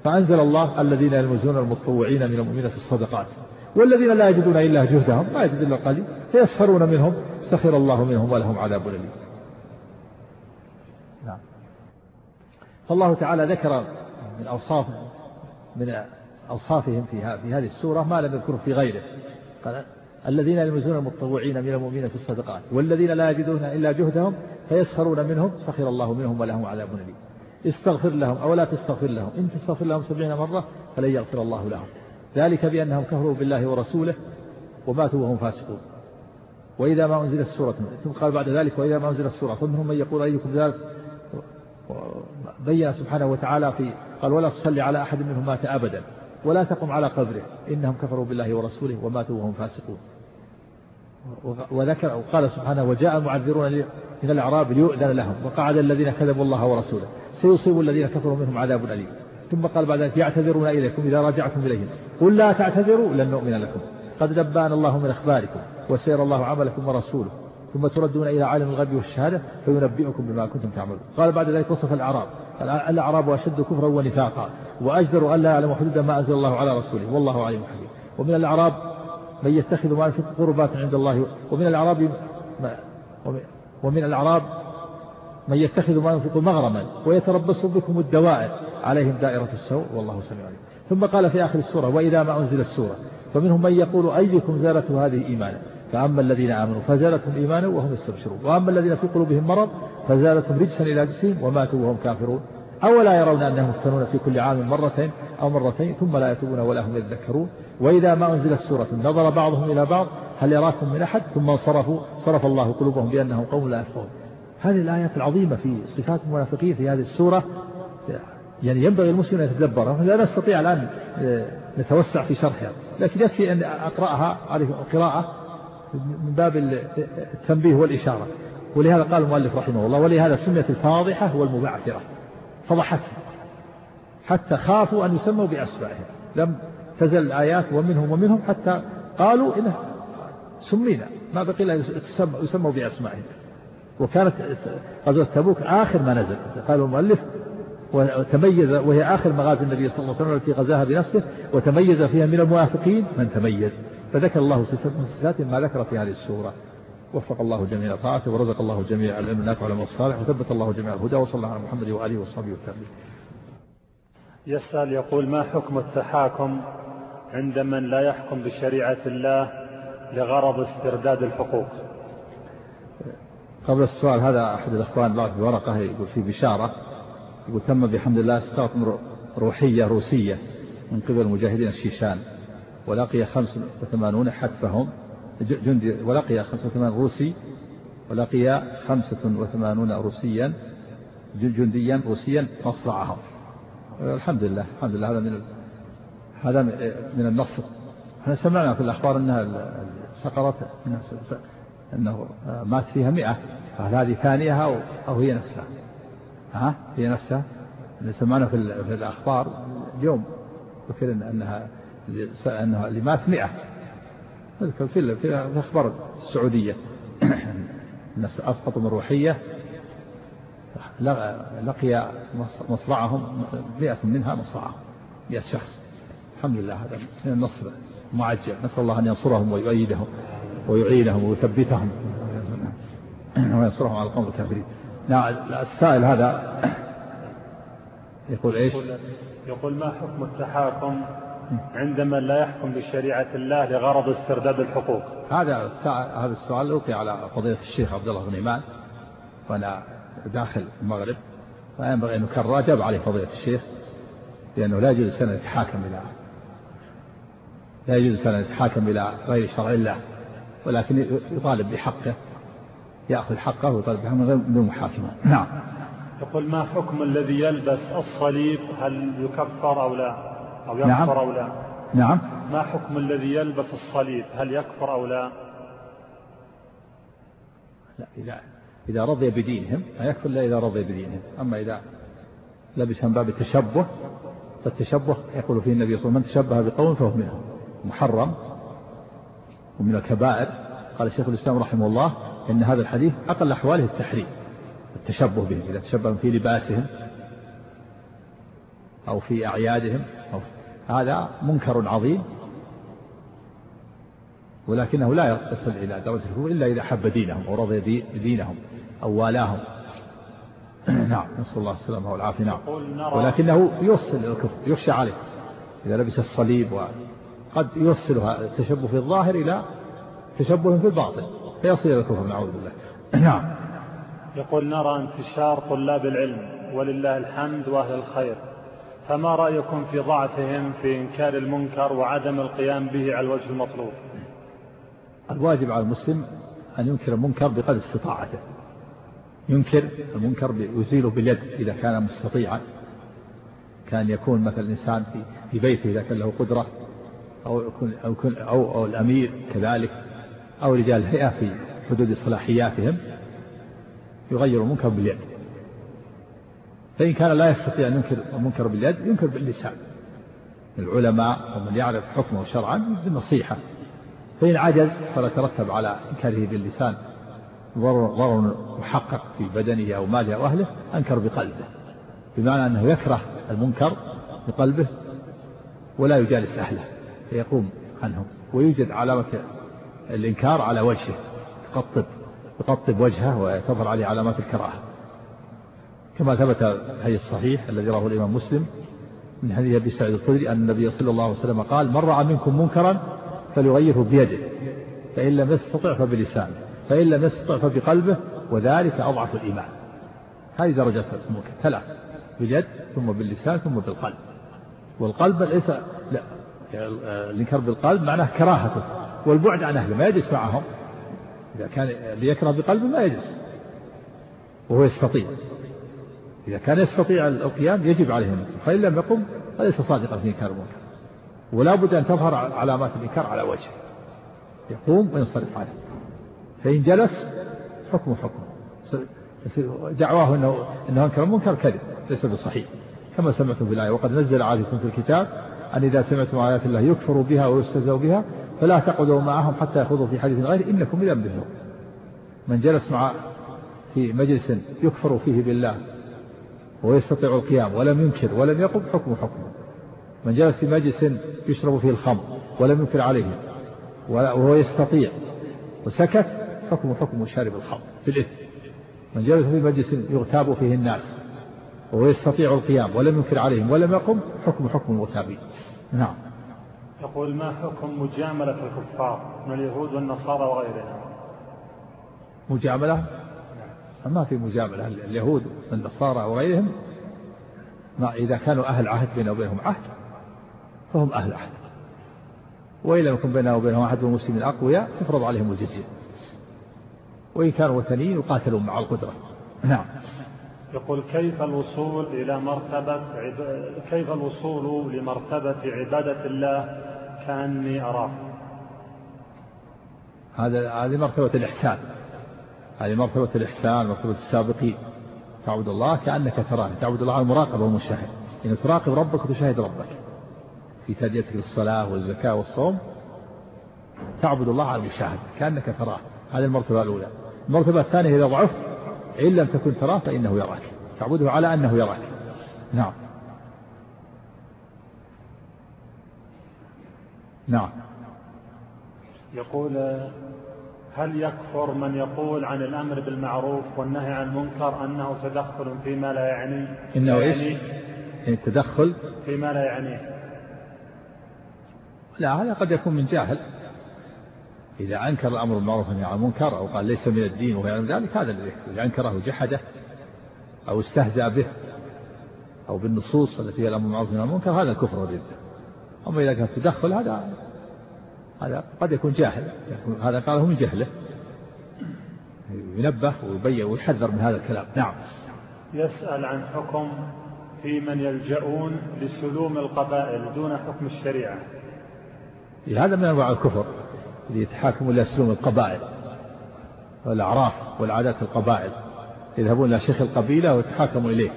فأنزل الله الذين يلمزون المتطوعين من المؤمنين في الصدقات. والذين لا يجدون إلا جهدهم ما يجد إلا القليل فيسخرون منهم سخر الله منهم ولهم عذاب أليم. نعم. فالله تعالى ذكر من أوصاف من أوصافهم في في هذه السورة ما لم يذكره في غيره. قال الذين يلمزون المتطوعين من المؤمنين في الصدقات والذين لا يجدون إلا جهدهم فيسخرون منهم سخر الله منهم ولهم عذاب أليم. استغفر لهم أو لا تستغفر لهم إن تستغفر لهم سبعين مرة فلن يغفر الله لهم. ذلك بأنهم كفروا بالله ورسوله وماتوا وهم فاسقون. وإذا ما أنزلت سورة ثم قال بعد ذلك وإذا ما أنزلت سورة فمنهم من يقول أيكم ذلك. بين سبحانه وتعالى في قال ولا تصلي على أحد منهم مات أبدا ولا تقم على قبره. إنهم كفروا بالله ورسوله وماتوا وهم فاسقون. وذكر وقال سبحانه وجاء المعذرون من الأعراب ليؤذن لهم وقعد الذين كذبوا الله ورسوله. سيصيب الذين كفروا منهم عذاب أليم. ثم قال بعد ذلك يعتذرون إليكم إذا رجعتم إليهم. قل لا تعتذروا لن نؤمن لكم. قد نبأنا الله من أخباركم وسير الله عملكم ورسوله ثم تردون إلى عالم الغيب والشهادة فينبئكم بما كنتم تعملون. قال بعد ذلك وصف الأعراب. الأعراب أشد كفرا ونفاقا وأجدر أن لا يعلم حدود ما أنزل الله على رسوله والله عليم حكيم ومن الأعراب من يتخذ ما ينفق قربات عند الله ومن الأعراب ومن الأعراب من يتخذ ما ينفق مغرما ويتربص بكم الدوائر. عليهم دائرة السوء والله سميع عليم. ثم قال في آخر السورة وإذا ما أنزل السورة فمنهم من يقول أيكم زالته هذه إيمانا؟ فأما الذين آمنوا فزالتهم إيمانا وهم يستبشرون. وأما الذين في قلوبهم مرض فزالتهم رجسا إلى جسهم وماتوا وهم كافرون. أولا يرون أنهم يفتنون في كل عام مرتين أو مرتين ثم لا يتوبون ولا هم يذكرون. وإذا ما أنزلت سورة نظر بعضهم إلى بعض هل يراكم من أحد؟ ثم صرفوا صرف الله قلوبهم بأنهم قوم لا يفقهون. هذه الآيات العظيمة في صفات المنافقين في هذه السورة. يعني ينبغي المسلم أن يتدبرها لا نستطيع الآن آه، نتوسع في شرحها. لكن يكفي أن أقرأها قراءة من باب التنبيه والإشارة. ولهذا قال المؤلف رحمه الله ولهذا سميت الفاضحة والمبعثرة. فضحتهم. حتى خافوا أن يسموا بأسمائهم. لم تزل الآيات ومنهم ومنهم حتى قالوا إنه سمينا. ما بقي إلا يسموا بأسمائهم. وكانت غزوة تبوك آخر ما نزل. قال المؤلف وتميز وهي آخر مغازي النبي صلى الله عليه وسلم التي غزاها بنفسه وتميز فيها من المنافقين من تميز. فذكر الله صفة من صفات ما ذكر في هذه السورة. وفق الله جميع طاعته ورزق الله جميع العلم النافع والعمل الصالح وثبت الله جميع الهدى وصلى الله على محمد وآله وصحبه وسلم يسأل يقول ما حكم التحاكم عند من لا يحكم بشريعة الله لغرض استرداد الحقوق؟ قبل السؤال هذا أحد الأخوان بعث بورقة يقول في بشارة يقول تم بحمد الله استغفر روحية روسية من قبل مجاهدين الشيشان. ولقي 85 حتفهم. جندي ولقي 85 روسي. ولقي 85 روسيا. جنديا روسيا مصرعهم الحمد لله الحمد لله هذا من هذا من النصر إحنا سمعنا في الأخبار أنها سقرت أنه مات فيها مئة. فهل هذه ثانية أو هي نفسها؟ ها؟ هي نفسها. اللي سمعنا في, الأخبار اليوم ذكر أنها أنها اللي مات مئة. نذكر في في الأخبار السعودية. [clears throat] الناس أسقطوا من روحية لقي مصرعهم مئة منها مصرعهم. مئة شخص. الحمد لله هذا من النصر معجل نسأل الله أن ينصرهم ويؤيدهم ويعينهم ويثبتهم. [clears throat] وينصرهم على القوم الكافرين. نعم السائل هذا يقول إيش؟ يقول ما حكم التحاكم عند من لا يحكم بشريعة الله لغرض استرداد الحقوق هذا هذا السؤال ألقي على فضيلة الشيخ عبد الله بن إيمان وأنا داخل المغرب فينبغي أن يكرر أجاب عليه فضيلة الشيخ لأنه لا يجوز أن يتحاكم إلى لا يجوز أن يتحاكم إلى غير شرع الله ولكن يطالب بحقه يأخذ حقه ويطالب بحقه من غير محاكمة. نعم. يقول ما حكم الذي يلبس الصليب؟ هل يكفر أو لا؟ أو يكفر نعم. أو لا؟ نعم. ما حكم الذي يلبس الصليب؟ هل يكفر أو لا؟ لا إذا إذا رضي بدينهم لا يكفر إلا إذا رضي بدينهم. أما إذا لبس من باب التشبه فالتشبه يقول فيه النبي صلى الله عليه وسلم من تشبه بقوم فهو منهم. محرم ومن الكبائر. قال الشيخ الإسلام رحمه الله إن هذا الحديث أقل أحواله التحريم التشبه بهم إذا تشبه في لباسهم أو في أعيادهم أو هذا منكر عظيم ولكنه لا يصل إلى درجة الكفر إلا إذا حب دينهم أو رضي دينهم أو والاهم. [clears throat] نعم نسأل الله السلامة والعافية. نعم. ولكنه يوصل إلى الكفر يخشى عليه. إذا لبس الصليب وقد يوصلها التشبه في الظاهر إلى تشبه في الباطن. فيصل إلى الكفر نعوذ بالله. [clears throat] نعم. يقول نرى انتشار طلاب العلم ولله الحمد وأهل الخير. فما رأيكم في ضعفهم في إنكار المنكر وعدم القيام به على الوجه المطلوب؟ الواجب على المسلم أن ينكر المنكر بقدر استطاعته. ينكر المنكر يزيله باليد إذا كان مستطيعا. كان يكون مثلا الإنسان في في بيته إذا كان له قدرة أو يكون أو, يكون أو, أو الأمير كذلك. أو رجال الهيئة في حدود صلاحياتهم يغير المنكر باليد. فإن كان لا يستطيع أن ينكر المنكر باليد ينكر باللسان. العلماء ومن يعرف حكمه شرعا بالنصيحة فإن عجز صار يترتب على إنكاره باللسان. ضرر محقق في بدنه أو ماله أو أهله أنكر بقلبه. بمعنى أنه يكره المنكر بقلبه ولا يجالس أهله فيقوم عنهم ويوجد علامة الإنكار على وجهه. يقطب يقطب وجهه وتظهر عليه علامات الكراهة. كما ثبت في الصحيح الذي رواه الإمام مسلم من حديث أبي سعيد الخدري أن النبي صلى الله عليه وسلم قال من رأى منكم منكرا فليغيره بيده فإن لم يستطع فبلسانه فإن لم يستطع فبقلبه وذلك أضعف الإيمان. هذه درجات المنكر ثلاث باليد ثم باللسان ثم بالقلب. والقلب ليس لا الإنكار بالقلب معناه كراهته. والبعد عن أهله ما يجلس معهم. إذا كان اللي يكره بقلبه ما يجلس. وهو يستطيع. إذا كان يستطيع القيام يجب عليه المنكر فإن لم يقم فليس صادقا في إنكار المنكر. ولا بد أن تظهر علامات الإنكار على وجهه. يقوم وينصرف عنه فإن جلس حكمه حكمه دعواه أنه أنه أنكر المنكر كذب ليس بصحيح. كما سمعتم في الآية وقد نزل عليكم في الكتاب أن إذا سمعتم آيات الله يكفر بها ويستهزأ بها فلا تقعدوا معهم حتى يخوضوا في حديث غيره. إنكم إذا مثلهم من جلس مع في مجلس يكفر فيه بالله ويستطيع القيام ولم ينكر ولم يقم حكم حكمه من جلس في مجلس يشرب فيه الخمر ولم ينكر عليه وهو يستطيع وسكت حكم حكم شارب الخمر في الإثم. من جلس في مجلس يغتاب فيه الناس وهو يستطيع القيام ولم ينكر عليهم ولم يقم حكم حكم المغتابين. نعم. يقول ما حكم مجاملة الكفار من اليهود والنصارى وغيرهم؟ مجاملة؟ ما في مجاملة. اليهود والنصارى وغيرهم ما إذا كانوا أهل عهد بينه وبينهم عهد فهم أهل عهد. وإن لم يكن بينه وبينهم عهد المسلمين أقوياء تفرض عليهم الجزية. وإن كانوا وثنيين يقاتلون مع القدرة. نعم. يقول كيف الوصول إلى مرتبة كيف الوصول لمرتبة عبادة الله كأني أراه. هذا هذه مرتبة الإحسان. هذه مرتبة الإحسان مرتبة السابقين. تعبد الله كأنك تراه. تعبد الله على المراقبة والمشاهد. إن تراقب ربك وتشاهد ربك. في تأديتك للصلاة والزكاة والصوم تعبد الله على المشاهدة كأنك تراه. هذه المرتبة الأولى. المرتبة الثانية إذا ضعفت إن لم تكن تراه فإنه يراك. تعبده على أنه يراك. نعم. نعم. يقول هل يكفر من يقول عن الأمر بالمعروف والنهي عن المنكر أنه تدخل فيما لا يعني؟ إنه إيش؟ يعني التدخل فيما لا يعنيه لا هذا قد يكون من جاهل. إذا أنكر الأمر بالمعروف والنهي عن المنكر أو قال ليس من الدين وهو يعلم ذلك هذا الذي إذا أنكره وجحده أو استهزأ به أو بالنصوص التي هي الأمر بالمعروف والنهي عن المنكر هذا الكفر والردة أما إذا كان تدخل هذا هذا قد يكون جاهل. هذا قاله من جهله. ينبه ويبين ويحذر من هذا الكلام. نعم. يسأل عن حكم في من يلجؤون لسلوم القبائل دون حكم الشريعة. هذا من أنواع الكفر اللي يتحاكموا إلى سلوم القبائل والأعراف والعادات القبائل. يذهبون إلى شيخ القبيلة ويتحاكموا إليه.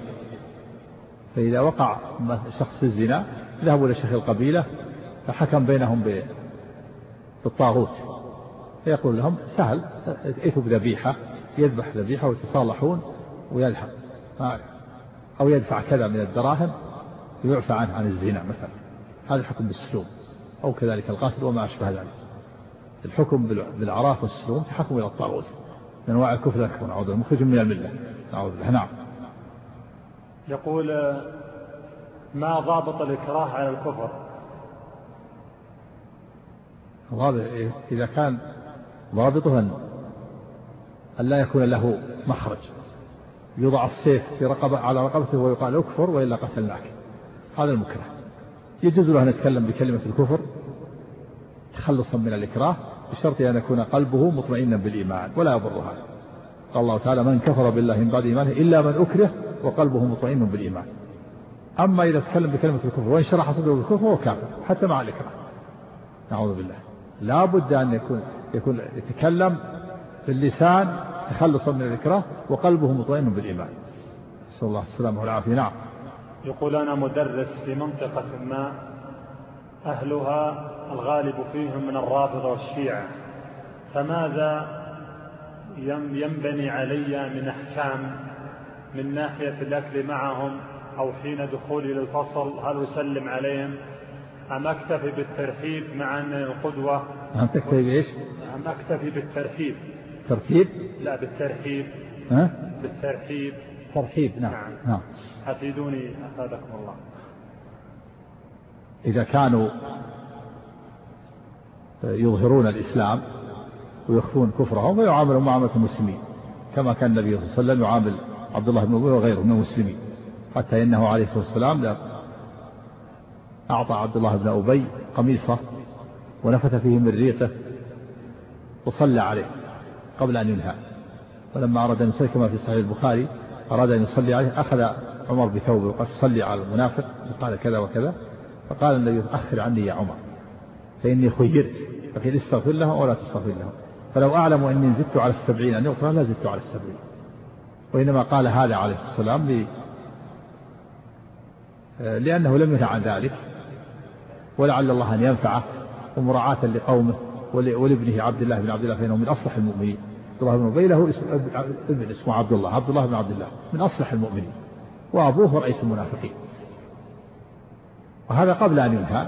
فإذا وقع شخص في الزنا ذهبوا إلى شيخ القبيلة فحكم بينهم بالطاغوت. فيقول لهم سهل ائتوا بذبيحة يذبح ذبيحة ويتصالحون ويلحق أو يدفع كذا من الدراهم ويعفى عنه عن الزنا مثلا. هذا الحكم بالسلوم أو كذلك القاتل وما أشبه ذلك. الحكم بالعراف والسلوم تحكم إلى الطاغوت. من أنواع الكفر نعوذ مخرج من الملة. نعوذ بالله نعم. يقول ما ضابط الإكراه على الكفر. ضابط إذا كان ضابطه أن لا يكون له مخرج. يوضع السيف في رقبة على رقبته ويقال اكفر وإلا قتلناك. هذا المكره. يجوز له أن يتكلم بكلمة الكفر تخلصا من الإكراه بشرط أن يكون قلبه مطمئنا بالإيمان ولا يضر هذا. قال الله تعالى من كفر بالله من بعد إيمانه إلا من أكره وقلبه مطمئن بالإيمان. أما إذا تكلم بكلمة الكفر وإن شرح صدره بالكفر فهو كافر حتى مع الإكراه. نعوذ بالله. لا بد أن يكون يكون يتكلم باللسان تخلصا من الإكراه وقلبه مطمئن بالإيمان. نسأل الله السلامة والعافية. نعم. يقول أنا مدرس في منطقة ما أهلها الغالب فيهم من الرافضة والشيعة. فماذا ينبني علي من أحكام من ناحية الأكل معهم؟ أو حين دخولي للفصل هل أسلم عليهم أم أكتفي بالترحيب مع أن القدوة أم تكتفي بإيش؟ أم أكتفي بالترحيب ترتيب؟ لا بالترحيب ها؟ بالترحيب ترحيب نعم نعم, نعم. أفيدوني أفادكم الله إذا كانوا يظهرون الإسلام ويخفون كفرهم ويعاملون معاملة المسلمين كما كان النبي صلى الله عليه وسلم يعامل عبد الله بن أبي وغيره من المسلمين حتى إنه عليه الصلاة والسلام أعطى عبد الله بن أبي قميصة ونفث فيه من ريقه وصلى عليه قبل أن ينهى. ولما أراد أن يصلي كما في صحيح البخاري أراد أن يصلي عليه أخذ عمر بثوبه وقال صلي على المنافق وقال كذا وكذا فقال النبي أخر عني يا عمر فإني خيرت فقيل استغفر لهم أو لا تستغفر لهم فلو أعلم أني زدت على السبعين أن يغفر لا زدت على السبعين. وإنما قال هذا عليه الصلاة والسلام لأنه لم ينهى عن ذلك ولعل الله أن ينفعه ومراعاة لقومه ولابنه عبد الله بن عبد الله فإنه من أصلح المؤمنين. عبد الله بن أبي له ابن اسمه عبد الله عبد الله بن عبد الله من أصلح المؤمنين وأبوه رئيس المنافقين. وهذا قبل أن ينهى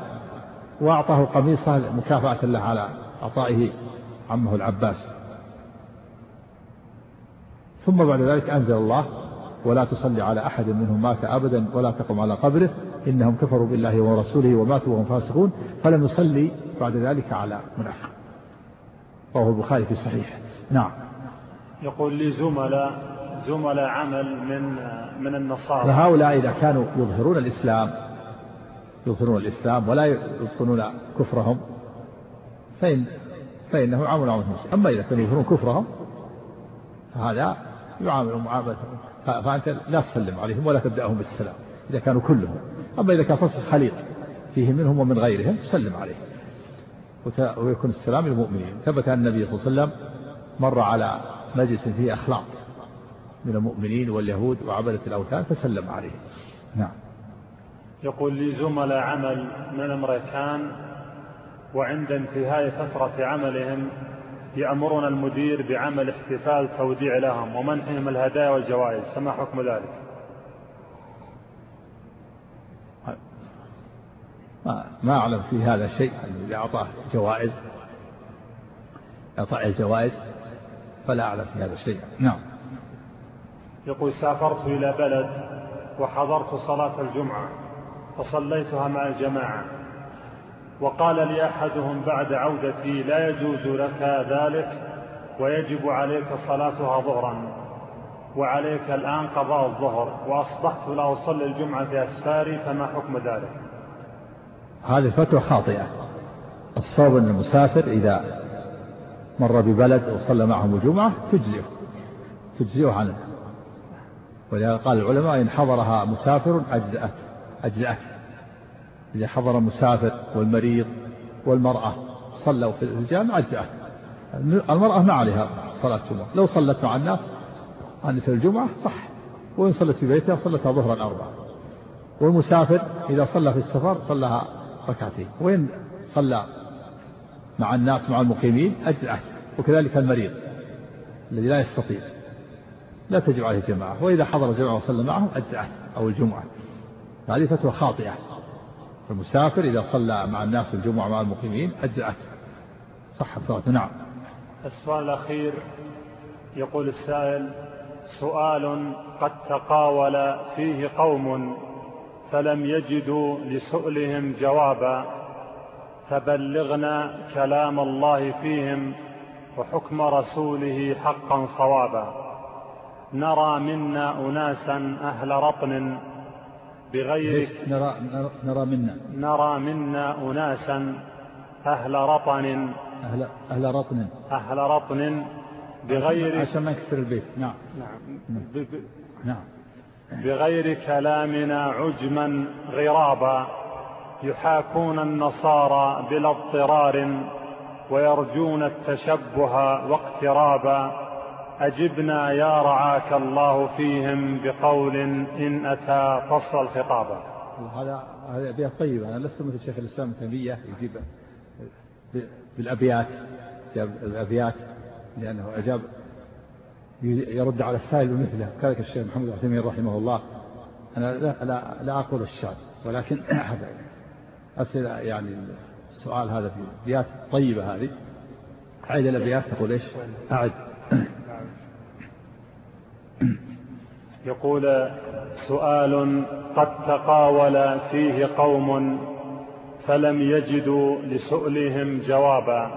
وأعطاه قميصه مكافأة له على عطائه عمه العباس. ثم بعد ذلك أنزل الله ولا تصلي على أحد منهم مات أبدا ولا تقم على قبره. إنهم كفروا بالله ورسوله وماتوا وهم فاسقون. فلم يصلي بعد ذلك على منافق. رواه البخاري في صحيح نعم. يقول لي زملاء زملاء عمل من من النصارى. فهؤلاء إذا كانوا يظهرون الإسلام يظهرون الإسلام ولا يبطنون كفرهم فإن فإنه يعامل معاملة أما إذا كانوا يظهرون كفرهم فهذا يعامل معاملة فأنت لا تسلم عليهم ولا تبدأهم بالسلام إذا كانوا كلهم. أما إذا كان فصل خليط فيه منهم ومن غيرهم تسلم عليهم. ويكون السلام للمؤمنين. ثبت أن النبي صلى الله عليه وسلم مر على مجلس فيه أخلاق من المؤمنين واليهود وعبدة الأوثان فسلم عليهم. نعم. يقول لي زملاء عمل من الأمريكان وعند انتهاء فترة عملهم يأمرون المدير بعمل احتفال توديع لهم ومنحهم الهدايا والجوائز. فما حكم ذلك. ما, ما أعلم في هذا شيء. إذا أعطاه جوائز؟ أعطاه الجوائز؟ فلا أعلم في هذا الشيء نعم. يقول سافرت إلى بلد وحضرت صلاة الجمعة فصليتها مع الجماعة. وقال لي أحدهم بعد عودتي لا يجوز لك ذلك ويجب عليك صلاتها ظهرا وعليك الآن قضاء الظهر وأصبحت لا أصلي الجمعة في أسفاري فما حكم ذلك؟ هذه فتوى خاطئة. الصواب أن المسافر إذا مر ببلد وصلى معهم الجمعة تجزئه تجزئه عنه. ولهذا قال العلماء إن حضرها مسافر أجزأت أجزأت إذا حضر المسافر والمريض والمرأة صلوا في الجامع أجزأت المرأة ما عليها صلاة الجمعة. لو صلت مع الناس عن الجمعة صح. وإن صلت في بيتها صلتها ظهرا أربعة والمسافر إذا صلى في السفر صلىها ركعتين. وإن صلى مع الناس مع المقيمين أجزأت وكذلك المريض الذي لا يستطيع. لا تجب عليه جماعة وإذا حضر الجماعة وصلى معهم أجزأت أو الجمعة. هذه فتوى خاطئة. المسافر إذا صلى مع الناس الجمعة مع المقيمين أجزأت صح صلاته نعم. السؤال الأخير يقول السائل سؤال قد تقاول فيه قوم فلم يجدوا لسؤلهم جوابا فبلغنا كلام الله فيهم وحكم رسوله حقا صوابا. نرى منا أناسا أهل رطن بغير نرى, نرى منا؟ نرى منا أناسا أهل رطن. أهل, أهل رطن. أهل رطن بغير عشان ما يكسر البيت. نعم. نعم. ب... نعم. بغير كلامنا عجما غرابا يحاكون النصارى بلا اضطرار ويرجون التشبه واقترابا. أجبنا يا رعاك الله فيهم بقول إن أتى فصل الخطابا هذا هذا أبيات طيبة. أنا لست مثل شيخ الإسلام ابن يجيب بالأبيات الأبيات لأنه أجاب يرد على السائل بمثله كذلك الشيخ محمد عثيمين رحمه الله. أنا لا, لا, لا أقول الشعر ولكن [coughs] أسئلة يعني السؤال هذا في أبيات طيبة هذه. أعد الأبيات تقول إيش؟ أعد. [coughs] يقول سؤال قد تقاول فيه قوم فلم يجدوا لسؤلهم جوابا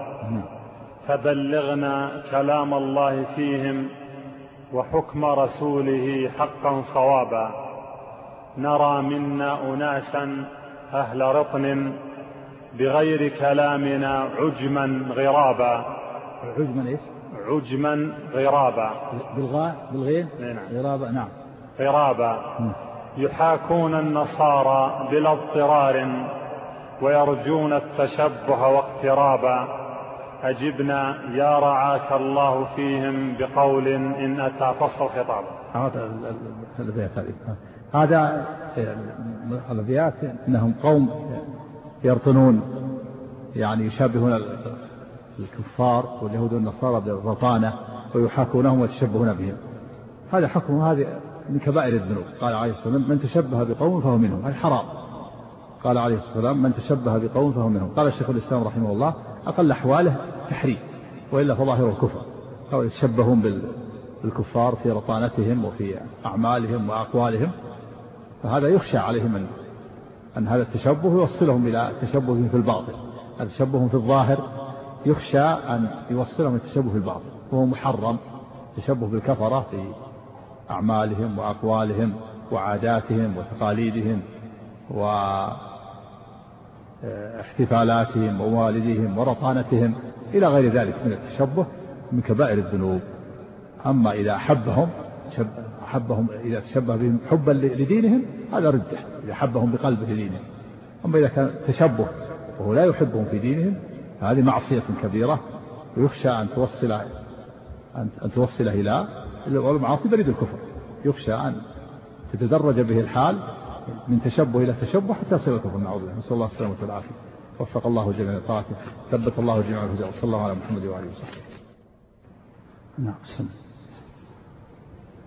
فبلغنا كلام الله فيهم وحكم رسوله حقا صوابا نرى منا أناسا أهل رطن بغير كلامنا عجما غرابا عجما إيش؟ عجما غرابا. بالغاء بالغين؟ نعم. غرابا نعم. غرابا. يحاكون النصارى بلا اضطرار ويرجون التشبه واقترابا. أجبنا يا رعاك الله فيهم بقول إن أتى فصل خطابا هذا هذا الأبيات أنهم قوم يرطنون يعني يشابهون الكفار واليهود والنصارى بالرطانة ويحاكونهم ويتشبهون بهم. هذا حكم هذه من كبائر الذنوب. قال عليه الصلاة والسلام من تشبه بقوم فهو منهم. هذا حرام. قال عليه الصلاة والسلام من تشبه بقوم فهو منهم. قال الشيخ الإسلام رحمه الله أقل أحواله تحريم وإلا فظاهره الكفر. أو يتشبهون بالكفار في رطانتهم وفي أعمالهم وأقوالهم. فهذا يخشى عليهم أن أن هذا التشبه يوصلهم إلى تشبه في الباطل. التشبه في الظاهر يخشى أن يوصلهم التشبه في الباطل وهو محرم تشبه بالكفرة في أعمالهم وأقوالهم وعاداتهم وتقاليدهم واحتفالاتهم ووالديهم ورطانتهم إلى غير ذلك من التشبه من كبائر الذنوب. أما إذا أحبهم أحبهم إذا تشبه بهم حبا لدينهم هذا ردة إذا أحبهم بقلبه لدينهم أما إذا كان تشبه وهو لا يحبهم في دينهم هذه معصية كبيرة ويخشى أن توصل أن توصله إلى المعاصي بريد الكفر. يخشى أن تتدرج به الحال من تشبه إلى تشبه حتى يصل الكفر. نعوذ بالله. نسأل الله السلامة والعافية. وفق الله جميع طاعته. ثبت الله جميع الهدى. وصلى الله على محمد وآله وصحبه. نعم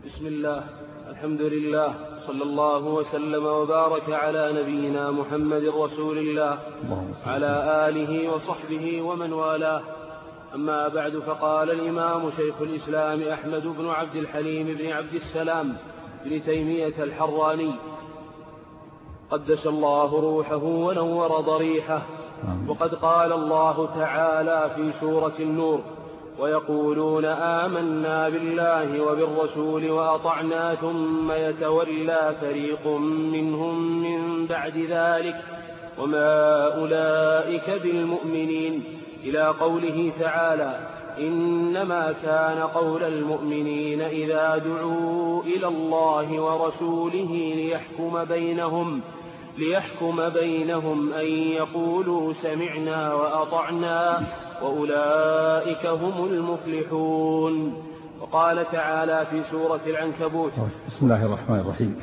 بسم الله. الحمد لله. صلى الله وسلم وبارك على نبينا محمد رسول الله على آله وصحبه ومن والاه. أما بعد فقال الإمام شيخ الإسلام أحمد بن عبد الحليم بن عبد السلام بن تيمية الحراني قدس الله روحه ونور ضريحه وقد قال الله تعالى في سورة النور ويقولون آمنا بالله وبالرسول وأطعنا ثم يتولى فريق منهم من بعد ذلك وما أولئك بالمؤمنين. إلى قوله تعالى إنما كان قول المؤمنين إذا دعوا إلى الله ورسوله ليحكم بينهم ليحكم بينهم أن يقولوا سمعنا وأطعنا وأولئك هم المفلحون. وقال تعالى في سورة العنكبوت. بسم الله الرحمن الرحيم.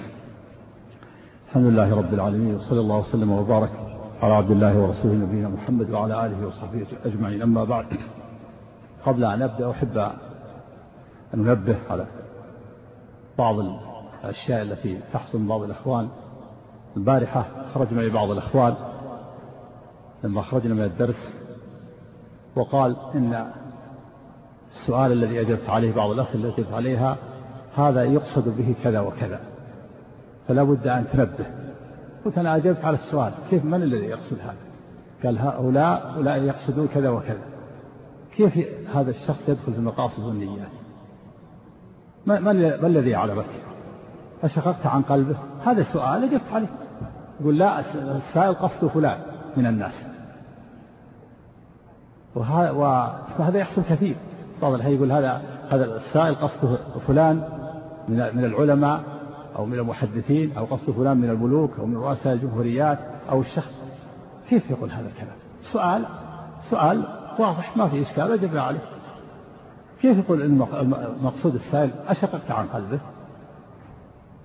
الحمد لله رب العالمين وصلى الله وسلم وبارك على عبد الله ورسوله نبينا محمد وعلى آله وصحبه أجمعين. أما بعد قبل أن أبدأ أحب أن أنبه على بعض الأشياء التي تحصل بعض الأخوان. البارحة خرج معي بعض الأخوان لما خرجنا من الدرس وقال إن السؤال الذي أجبت عليه بعض الأسئلة التي أجبت عليها هذا يقصد به كذا وكذا فلا بد أن تنبه. قلت أنا أجبت على السؤال كيف من الذي يقصد هذا؟ قال هؤلاء هؤلاء يقصدون كذا وكذا. كيف هذا الشخص يدخل في المقاصد والنيات ما, ما الذي يعلمك؟ أشققت عن قلبه هذا سؤال أجبت عليه. يقول لا السائل قصد فلان من الناس. وهذا يحصل كثير. بعض الحين يقول هذا هذا السائل قصده فلان من من العلماء أو من المحدثين أو قصده فلان من الملوك أو من رؤساء الجمهوريات أو الشخص. كيف يقول هذا الكلام؟ سؤال سؤال واضح ما في إشكال أجبنا عليه. كيف يقول المقصود السائل أشققت عن قلبه؟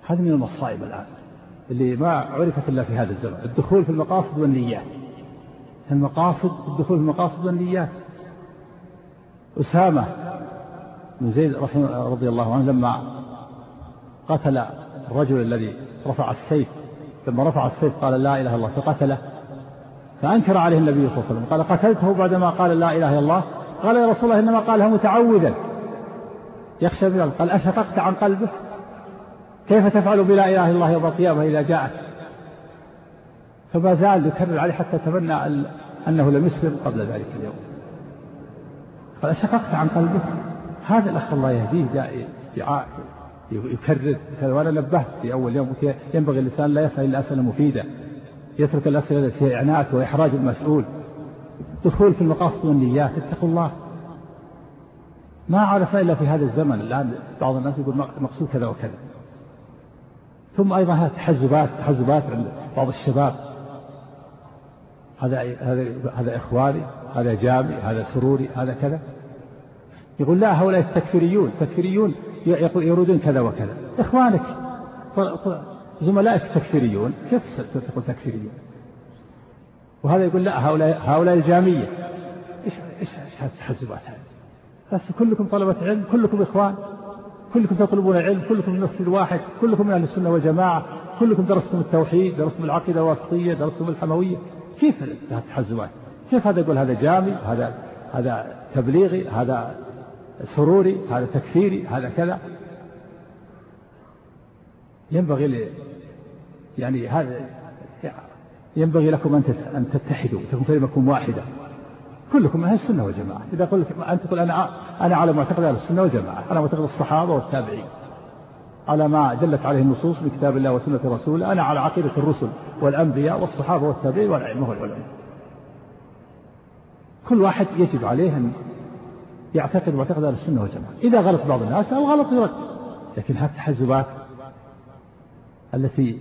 هذه من المصائب الآن. اللي ما عرفت إلا في هذا الزمن الدخول في المقاصد والنيات. المقاصد الدخول في المقاصد والنيات. أسامة بن زيد رحمه رضي الله عنه لما قتل الرجل الذي رفع السيف لما رفع السيف قال لا إله إلا الله فقتله فأنكر عليه النبي صلى الله عليه وسلم. قال قتلته بعدما قال لا إله إلا الله؟ قال يا رسول الله إنما قالها متعوذا. يخشى من قال أشققت عن قلبه؟ كيف تفعل بلا إله إلا الله يوم القيامة إذا جاءت فما زال يكرر عليه حتى تمنى أنه لم يسلم قبل ذلك اليوم. قال أشققت عن قلبه هذا الأخ الله يهديه جاء يكرر. وأنا نبهت في أول يوم. ينبغي الإنسان لا يسأل إلا أسئلة مفيدة. يترك الأسئلة التي فيها إعنات وإحراج المسؤول. دخول في المقاصد والنيات اتقوا الله. ما عرف إلا في هذا الزمن. الآن بعض الناس يقول مقصود كذا وكذا. ثم أيضا هذه تحزبات تحزبات عند بعض الشباب. هذا هذا هذا إخواني هذا جامي هذا سروري هذا كذا. يقول لا هؤلاء التكفيريون التكفيريون يريدون كذا وكذا. إخوانك زملائك تكفيريون كيف تقول تكفيريون؟ وهذا يقول لا هؤلاء هؤلاء الجامية إيش إيش إيش التحزبات هذه؟ بس كلكم طلبة علم كلكم إخوان. كلكم تطلبون العلم كلكم من نفس واحد كلكم من أهل السنة والجماعة كلكم درستم التوحيد درستم العقيدة الواسطية درستم الحموية. كيف التحزبات؟ كيف هذا يقول هذا جامي هذا هذا تبليغي هذا سروري هذا تكفيري هذا كذا؟ ينبغي لي يعني هذا ينبغي لكم أن تتحدوا تكون كلمتكم واحدة. كلكم أهل السنة والجماعة. إذا قلت أنت تقول أنا أنا على معتقد أهل السنة والجماعة. أنا معتقد الصحابة والتابعين. على ما دلت عليه النصوص من كتاب الله وسنة رسوله. أنا على عقيدة الرسل والأنبياء والصحابة والتابعين والأئمة والعلماء. كل واحد يجب عليه أن يعتقد معتقد أهل السنة والجماعة. إذا غلط بعض الناس أو غلط يرد لكن هذه التحزبات التي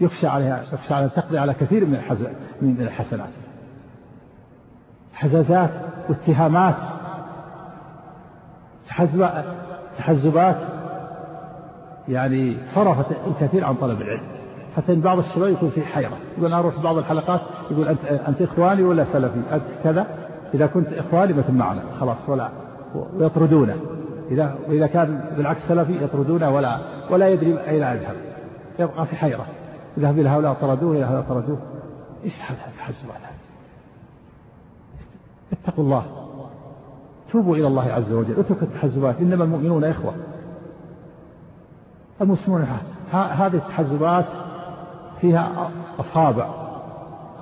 يخشى عليها يخشى على تقضي على كثير من من الحسنات. حزازات واتهامات تحزبات يعني صرفت الكثير عن طلب العلم. حتى إن بعض الشباب يكون في حيرة يقول أنا أروح بعض الحلقات يقول انت أنت إخواني ولا سلفي؟ أنت كذا؟ إذا كنت إخواني مثل معنا. خلاص ولا ويطردونه. اذا إذا كان بالعكس سلفي يطردونه ولا ولا يدري أين يذهب. يبقى في حيرة. يذهب إلى هؤلاء طردوه إلى هؤلاء طردوه. إيش هذا التحزبات؟ هذه؟ اتقوا الله. توبوا إلى الله عز وجل. اتركوا التحزبات. إنما المؤمنون إخوة. المسلمون هذه التحزبات فيها أصابع.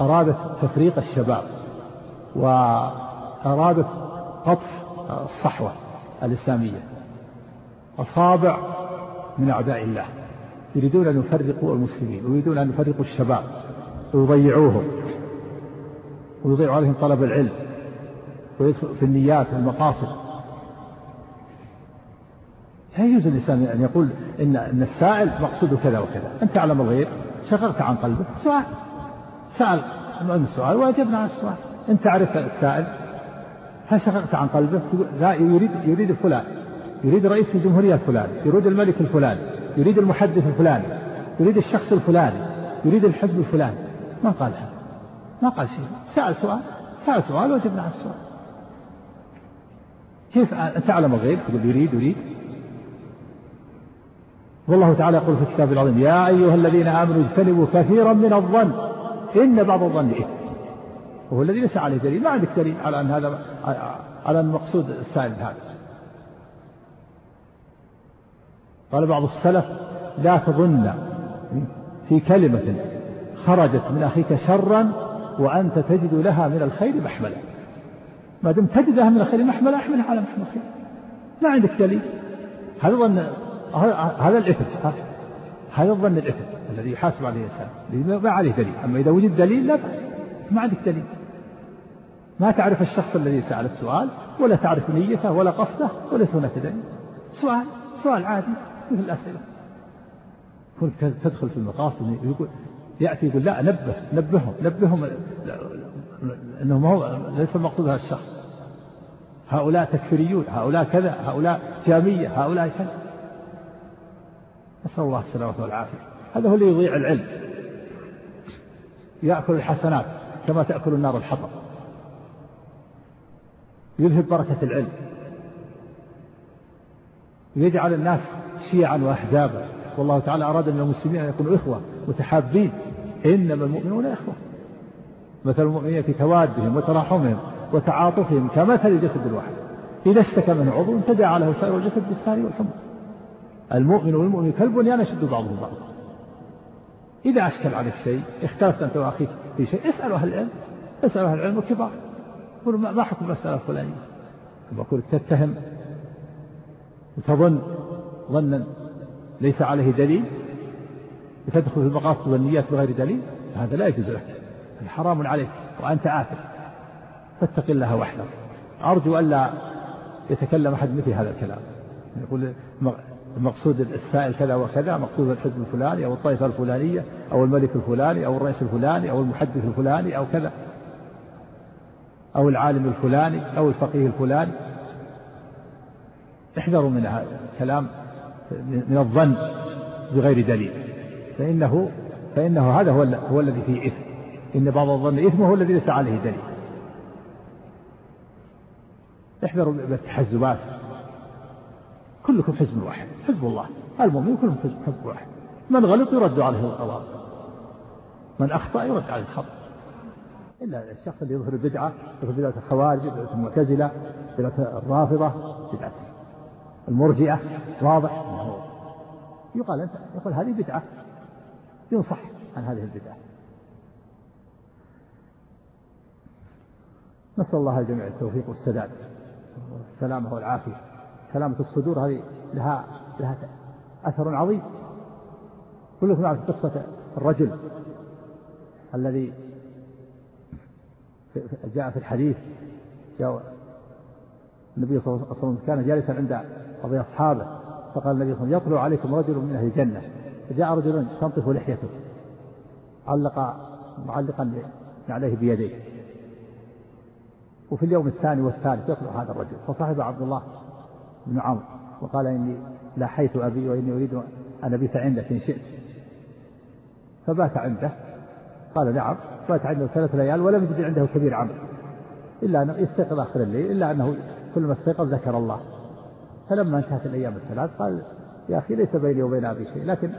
أرادت تفريق الشباب. وأرادت قطف الصحوة الإسلامية. أصابع من أعداء الله. يريدون أن يفرقوا المسلمين. ويريدون أن يفرقوا الشباب. ويضيعوهم. ويضيعوا عليهم طلب العلم. في النيات والمقاصد. لا يجوز الإنسان أن يقول إن إن السائل مقصوده كذا وكذا. أنت تعلم الغير شغلت عن قلبك سؤال. سأل المهم السؤال وأجبنا على السؤال. أنت تعرف السائل هل شغلت عن قلبه لا يريد يريد فلان يريد رئيس الجمهورية الفلاني. يريد الملك الفلاني. يريد المحدث الفلاني. يريد الشخص الفلاني. يريد الحزب الفلاني. ما قال هذا. ما قال شيء. سأل سؤال. سأل سؤال وجبنا على السؤال. كيف تعلم الغيب؟ تقول يريد يريد. والله تعالى يقول في الكتاب العظيم يا أيها الذين آمنوا اجتنبوا كثيرا من الظن إن بعض الظن إثم. وهو الذي ليس عليه دليل ما عندك دليل على أن هذا على المقصود السائل هذا. قال بعض السلف لا تظن في كلمة خرجت من أخيك شرا وأنت تجد لها من الخير محملا. ما دمت تجد لها من الخير محملا احملها على محمل الخير. ما عندك دليل؟ هذا ظن هذا الإثم. هذا الظن الإثم الذي يحاسب عليه الإنسان. ما عليه دليل. أما إذا وجد دليل لا بأس. ما عندك دليل. ما تعرف الشخص الذي سأل السؤال ولا تعرف نيته ولا قصده وليس هناك دليل. سؤال سؤال عادي مثل الأسئلة. كنت تدخل في المقاصد يقول يأتي يقول لا نبه نبههم نبههم. إنه ما هو ليس المقصود هذا الشخص. هؤلاء تكفيريون هؤلاء كذا هؤلاء جامية هؤلاء كذا. نسأل الله السلامة والعافية. هذا هو اللي يضيع العلم. يأكل الحسنات كما تأكل النار الحطب. يذهب بركة العلم. ويجعل الناس شيعا وأحزابا. والله تعالى أراد من المسلمين أن يكونوا إخوة متحابين. إنما المؤمنون إخوة. مثل المؤمنين في توادهم وتراحمهم وتعاطفهم كمثل الجسد الواحد. إذا اشتكى منه عضو تداعى له سائر الجسد بالسهر والحمى. المؤمن والمؤمن كالبنيان يشد بعضهم بعضا. إذا أشكل عليك شيء اختلفت أنت وأخيك في شيء اسألوا أهل العلم. اسألوا أهل العلم الكبار. قولوا ما حكم المسألة الفلانية؟ أقول تتهم وتظن ظنا ليس عليه دليل. وتدخل في المقاصد والنيات بغير دليل. هذا لا يجوز لك. حرام عليك وأنت آثم. فاتق الله واحذر أرجو ألا يتكلم أحد مثل هذا الكلام. يقول المقصود السائل كذا وكذا مقصود الحزب الفلاني أو الطائفة الفلانية أو الملك الفلاني أو الرئيس الفلاني أو المحدث الفلاني أو كذا. أو العالم الفلاني أو الفقيه الفلاني. احذروا من هذا الكلام من الظن بغير دليل. فإنه فإنه هذا هو هو الذي فيه إثم. إن بعض الظن إثمه الذي ليس عليه دليل. احذروا بالتحزبات كلكم حزب واحد حزب الله. المؤمن كلهم حزب, حزب واحد. من غلط يرد عليه الغلط من أخطأ يرد عليه الخطأ. إلا الشخص اللي يظهر البدعة يظهر بدعة الخوارج بدعة المعتزلة بدعة الرافضة بدعة المرجئة. واضح يقال أنت يقول هذه بدعة. ينصح عن هذه البدعة. نسأل الله الجميع التوفيق والسداد. والسلامة والعافية. سلامة الصدور هذه لها لها أثر عظيم. كلكم يعرف قصة الرجل الذي جاء في الحديث جاء النبي صلى الله عليه وسلم كان جالسا عند بعض أصحابه فقال النبي صلى الله عليه وسلم يطلع عليكم رجل من أهل الجنة. فجاء رجل تنطف لحيته علق معلقا عليه بيديه. وفي اليوم الثاني والثالث يطلع هذا الرجل. فصاحب عبد الله بن عمرو وقال إني لاحيت أبي وإني أريد أن أبيت عندك إن شئت. فبات عنده. قال نعم. بات عنده ثلاث ليال ولم يجد عنده كبير عمل. إلا أنه يستيقظ آخر الليل إلا أنه كل ما استيقظ ذكر الله. فلما انتهت الأيام الثلاث قال يا أخي ليس بيني وبين أبي شيء لكن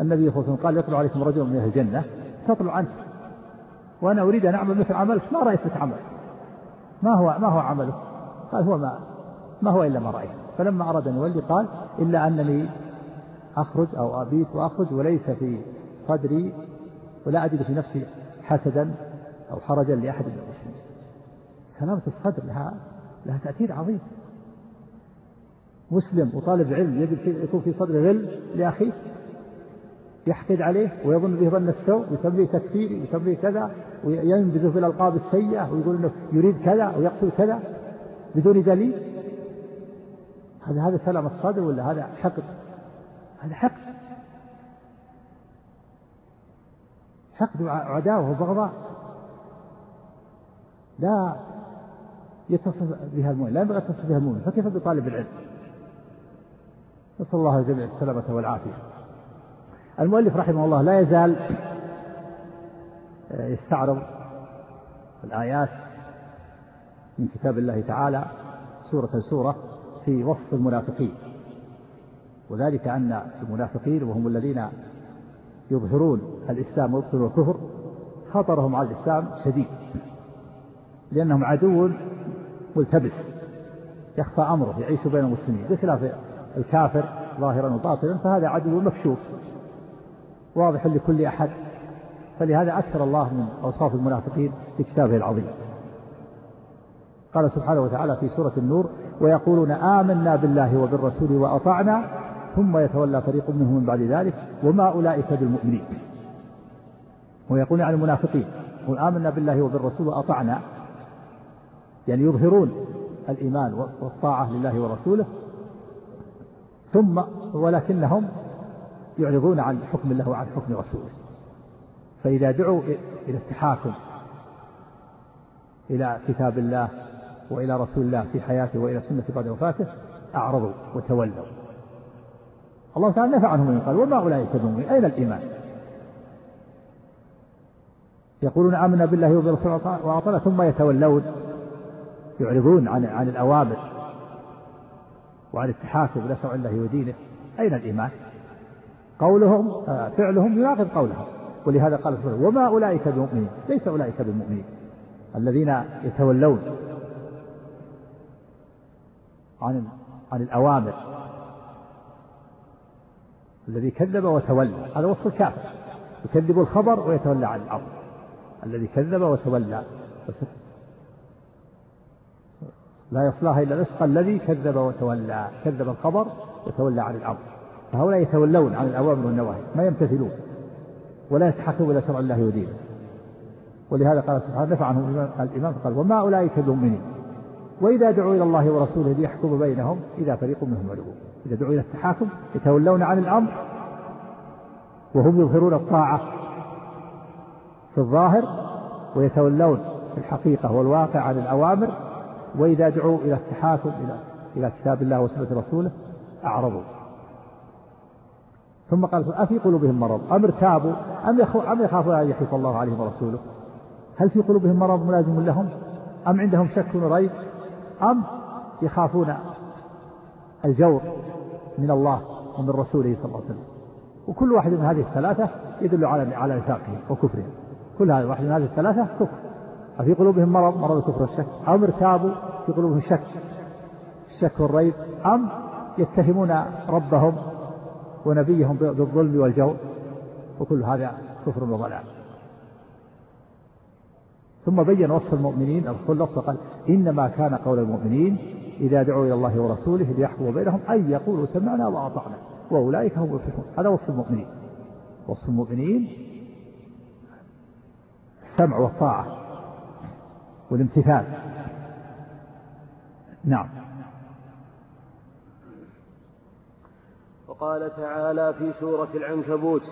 النبي صلى الله عليه وسلم قال يطلع عليكم رجل من أهل الجنة تطلع أنت. وأنا أريد أن أعمل مثل عملك ما رأيت لك عمل. ما هو ما هو عملك؟ قال هو ما ما هو إلا ما رأيت. فلما أراد أن يولي قال إلا أنني أخرج أو أبيت وأخرج وليس في صدري ولا أجد في نفسي حسدا أو حرجا لأحد من المسلمين. سلامة الصدر لها لها تأثير عظيم. مسلم وطالب علم يجد يكون في صدره غل لأخيه يحقد عليه ويظن به ظن السوء ويسميه تكفير ويسميه كذا وينبذه في الألقاب السيئة ويقول أنه يريد كذا ويقصد كذا بدون دليل. هذا هذا سلام الصدر ولا هذا حقد؟ هذا حقد. حقد وعداوة وبغضاء. لا يتصف بها المؤمن لا ينبغي يتصف بها المؤمن فكيف بطالب العلم؟ نسأل الله الجميع السلامة والعافية. المؤلف رحمه الله لا يزال يستعرض الآيات من كتاب الله تعالى سورة سورة في وصف المنافقين. وذلك أن المنافقين وهم الذين يظهرون الإسلام ويبطلون الكفر خطرهم على الإسلام شديد. لأنهم عدو ملتبس يخفى أمره يعيش بين المسلمين. بخلاف الكافر ظاهرا وباطنا فهذا عدو مكشوف واضح لكل أحد. فلهذا أكثر الله من أوصاف المنافقين في كتابه العظيم. قال سبحانه وتعالى في سورة النور ويقولون آمنا بالله وبالرسول وأطعنا ثم يتولى فريق منهم من بعد ذلك وما أولئك بالمؤمنين. ويقولون عن المنافقين قل آمنا بالله وبالرسول وأطعنا. يعني يظهرون الإيمان والطاعة لله ورسوله. ثم ولكنهم يعرضون عن حكم الله وعن حكم رسوله. فإذا دعوا إلى التحاكم إلى كتاب الله وإلى رسول الله في حياته وإلى سنة بعد وفاته أعرضوا وتولوا. الله تعالى نفى عنهم قال وما أولئك بالمؤمنين أين الإيمان؟ يقولون آمنا بالله وبرسوله وأعطانا ثم يتولون يعرضون عن عن الأوامر وعن التحاكم إلى الله ودينه. أين الإيمان؟ قولهم آه، فعلهم يناقض قولهم. ولهذا قال سبحانه وما أولئك بمؤمنين؟ ليس أولئك بمؤمنين. الذين يتولون عن عن الأوامر. الذي كذب وتولى. هذا وصف الكافر. يكذب الخبر ويتولى عن الأمر. الذي كذب وتولى. لا يصلاها إلا الأشقى الذي كذب وتولى. كذب الخبر وتولى عن الأمر. فهؤلاء يتولون عن الأوامر والنواهي ما يمتثلون. ولا يتحكمون إلى شرع الله ودينه. ولهذا قال سبحانه نفع عنهم الإمام فقال وما أولئك بمؤمنين وإذا دعوا إلى الله ورسوله ليحكم بينهم إذا فريق منهم معرضون إذا دعوا إلى التحاكم يتولون عن الأمر وهم يظهرون الطاعة في الظاهر ويتولون في الحقيقة والواقع عن الأوامر. وإذا دعوا إلى التحاكم إلى إلى كتاب الله وسنة رسوله أعرضوا. ثم قال أفي قلوبهم مرض؟ أم ارتابوا؟ أم أم يخافون أن يحيف الله عليهم ورسوله؟ هل في قلوبهم مرض ملازم لهم؟ أم عندهم شك وريب أم يخافون الجور من الله ومن رسوله صلى الله عليه وسلم؟ وكل واحد من هذه الثلاثة يدل على على نفاقهم وكفرهم. كل هذا واحد من هذه الثلاثة كفر. أفي قلوبهم مرض؟ مرض الكفر والشك أم ارتابوا؟ في قلوبهم شك. الشك والريب. أم يتهمون ربهم ونبيهم بالظلم والجور وكل هذا كفر وضلال. ثم بين وصف المؤمنين الكل قال إنما كان قول المؤمنين إذا دعوا إلى الله ورسوله ليحكموا بينهم أن يقولوا سمعنا وأطعنا وأولئك هم المفلحون. هذا وصف المؤمنين. وصف المؤمنين السمع والطاعة والامتثال. نعم. وقال تعالى في سورة العنكبوت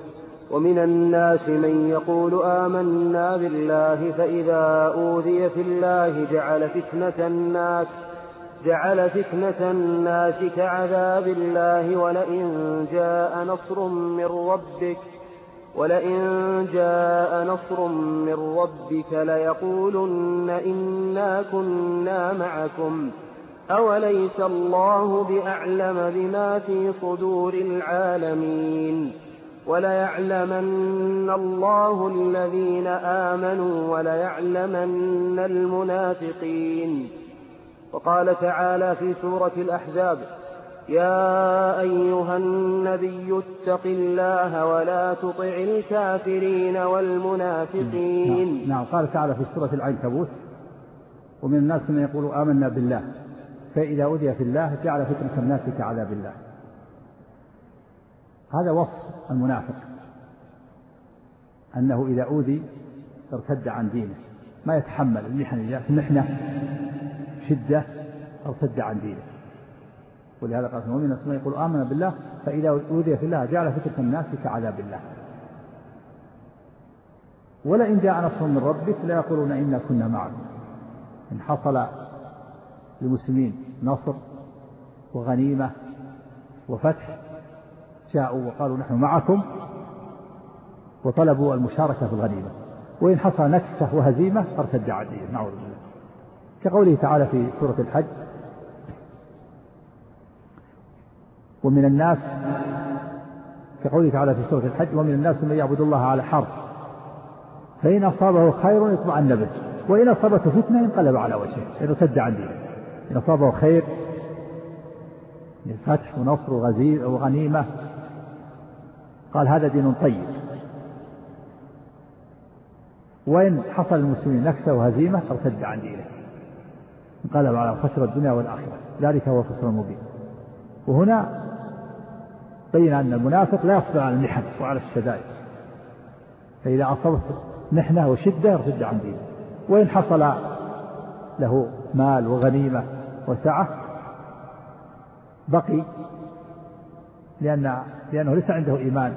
ومن الناس من يقول آمنا بالله فإذا أوذي في الله جعل فتنة الناس جعل فتنة الناس كعذاب الله ولئن جاء نصر من ربك ولئن جاء نصر من ربك ليقولن إنا كنا معكم. أوليس الله بأعلم بما في صدور العالمين وليعلمن الله الذين آمنوا وليعلمن المنافقين وقال تعالى في سورة الأحزاب يا أيها النبي اتق الله ولا تطع الكافرين والمنافقين نعم, نعم. قال تعالى في سورة العنكبوت ومن الناس من يقول آمنا بالله. فإذا أوذي في الله جعل فتنة الناس كعذاب الله. هذا وصف المنافق أنه إذا أوذي ارتد عن دينه. ما يتحمل المحن محنة شدة ارتد عن دينه. ولهذا قال ومن الناس يقول آمن بالله فإذا أوذي في الله جعل فتنة الناس كعذاب الله. ولئن جاء نصر من ربك ليقولون إنا كنا معكم. إن حصل للمسلمين نصر وغنيمة وفتح جاءوا وقالوا نحن معكم وطلبوا المشاركة في الغنيمة. وإن حصل نكسة وهزيمة ارتد عديا نعوذ بالله. كقوله تعالى في سورة الحج ومن الناس كقوله تعالى في سورة الحج ومن الناس من يعبد الله على حرف فإن أصابه خير يطمئن به وإن أصابته فتنة انقلب على وجهه ارتد عن دينه إن أصابه خير من فتح ونصر وغنيمة. قال هذا دين طيب. وإن حصل المسلمين نكسة وهزيمة ارتد عن دينه. انقلب على خسر الدنيا والآخرة. ذلك هو الخسر المبين وهنا بين أن المنافق لا يصبر على المحن وعلى الشدائد. فإذا أصبت محنة وشدة ارتد عن دينه. وإن حصل له مال وغنيمة وسعة بقي لأن لأنه ليس عنده إيمان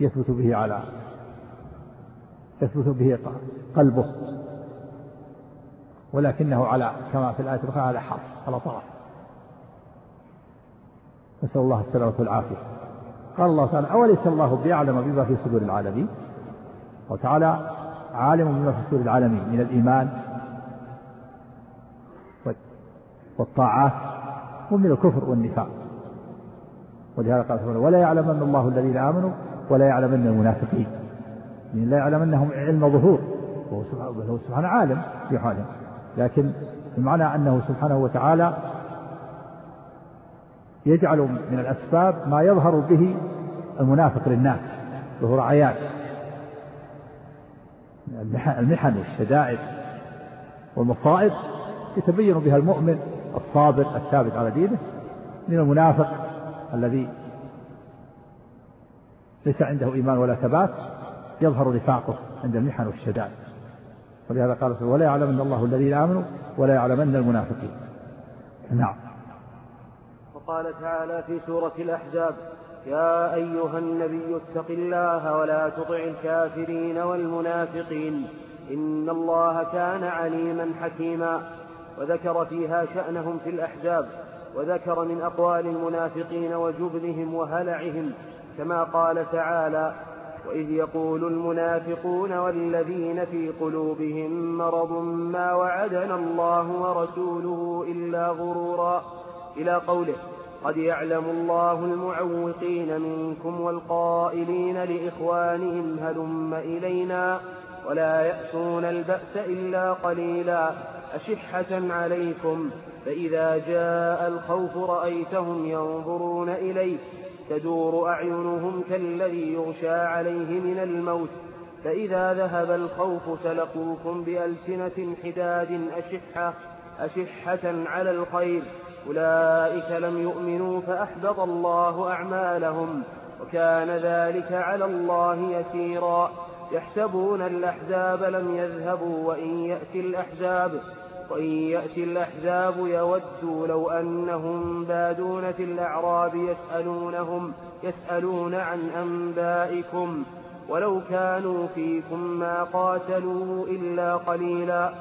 يثبت به على يثبت به قلبه ولكنه على كما في الآية الأخرى على حرف على طرف. نسأل الله السلامة والعافية. قال الله تعالى أوليس الله بيعلم بما في صدور العالمين؟ وتعالى عالم بما في صدور العالمين من الإيمان والطاعات ومن الكفر والنفاق. ولهذا قال سبحانه ولا يعلمن الله الذين آمنوا ولا يعلمن المنافقين. يعني لا يعلمنهم علم ظهور وهو سبحانه عالم في حالهم لكن المعنى أنه سبحانه وتعالى يجعل من الأسباب ما يظهر به المنافق للناس ظهور عيان. المحن والشدائد والمصائب يتبين بها المؤمن الصابر الثابت على دينه من المنافق الذي ليس عنده إيمان ولا ثبات يظهر نفاقه عند المحن والشدائد. ولهذا قال ولا يعلمن الله الذين آمنوا ولا يعلمن المنافقين. نعم. وقال تعالى في سورة الأحزاب يا أيها النبي اتق الله ولا تطع الكافرين والمنافقين إن الله كان عليما حكيما. وذكر فيها شأنهم في الأحزاب وذكر من أقوال المنافقين وجبنهم وهلعهم كما قال تعالى وإذ يقول المنافقون والذين في قلوبهم مرض ما وعدنا الله ورسوله إلا غرورا. إلى قوله قد يعلم الله المعوقين منكم والقائلين لإخوانهم هلم إلينا؟ ولا يأتون البأس إلا قليلا. أشحة عليكم فإذا جاء الخوف رأيتهم ينظرون إليك تدور أعينهم كالذي يغشى عليه من الموت. فإذا ذهب الخوف سلقوكم بألسنة حداد أشحة أشحة على الخير. أولئك لم يؤمنوا فأحبط الله أعمالهم وكان ذلك على الله يسيرا. يحسبون الأحزاب لم يذهبوا وإن يأتي الأحزاب وإن يأتي الأحزاب يودوا لو أنهم بادون في الأعراب يسألونهم يسألون عن أنبائكم. ولو كانوا فيكم ما قاتلوا إلا قليلا.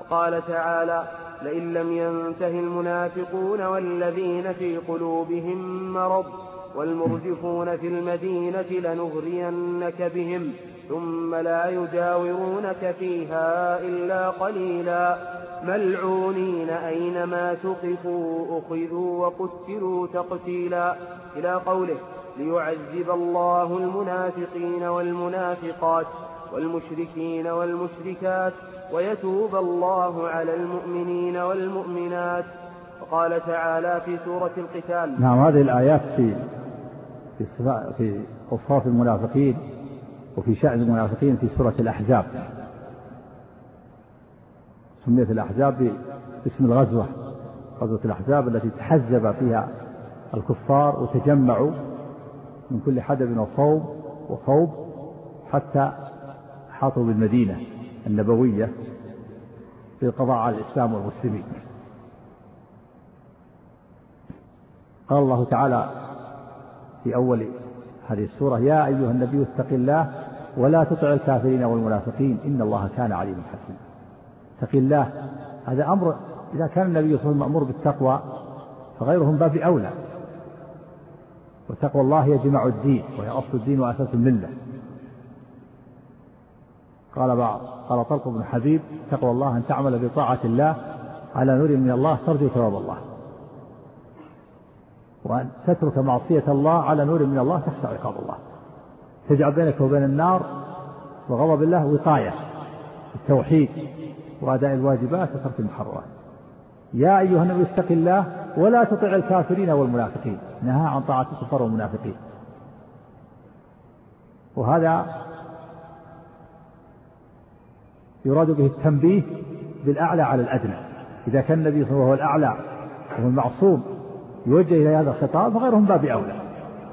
وقال تعالى لئن لم ينته المنافقون والذين في قلوبهم مرض والمرجفون في المدينة لنغرينك بهم. ثم لا يجاورونك فيها إلا قليلا. ملعونين أينما ثقفوا أخذوا وقتلوا تقتيلا. إلى قوله ليعذب الله المنافقين والمنافقات والمشركين والمشركات ويتوب الله على المؤمنين والمؤمنات. وقال تعالى في سورة القتال نعم هذه الآيات في في في أوصاف المنافقين. وفي شأن المنافقين في سورة الأحزاب. سميت الأحزاب باسم الغزوة غزوة الأحزاب التي تحزب فيها الكفار وتجمعوا من كل حدب وصوب وصوب حتى حاطوا بالمدينة النبوية للقضاء على الإسلام والمسلمين. قال الله تعالى في أول هذه السورة يا أيها النبي اتق الله ولا تطع الكافرين والمنافقين. إن الله كان عليما حكيما اتق الله. هذا أمر إذا كان النبي صلى الله عليه وسلم مأمور بالتقوى فغيرهم باب أولى. وتقوى الله هي جماع الدين وهي أصل الدين وأساس الملة. قال بعض قال طلق بن حبيب تقوى الله أن تعمل بطاعة الله على نور من الله ترجو ثواب الله. وأن تترك معصية الله على نور من الله تخشى عقاب الله. تجعل بينك وبين النار وغضب الله وقاية التوحيد وأداء الواجبات وترك المحرمات. يا أيها النبي اتق الله ولا تطع الكافرين والمنافقين. نهى عن طاعة الكفار والمنافقين. وهذا يراد به التنبيه بالأعلى على الأدنى. إذا كان النبي صلى الله عليه وسلم الأعلى وهو المعصوم يوجه إلى هذا الخطاب فغيرهم باب أولى.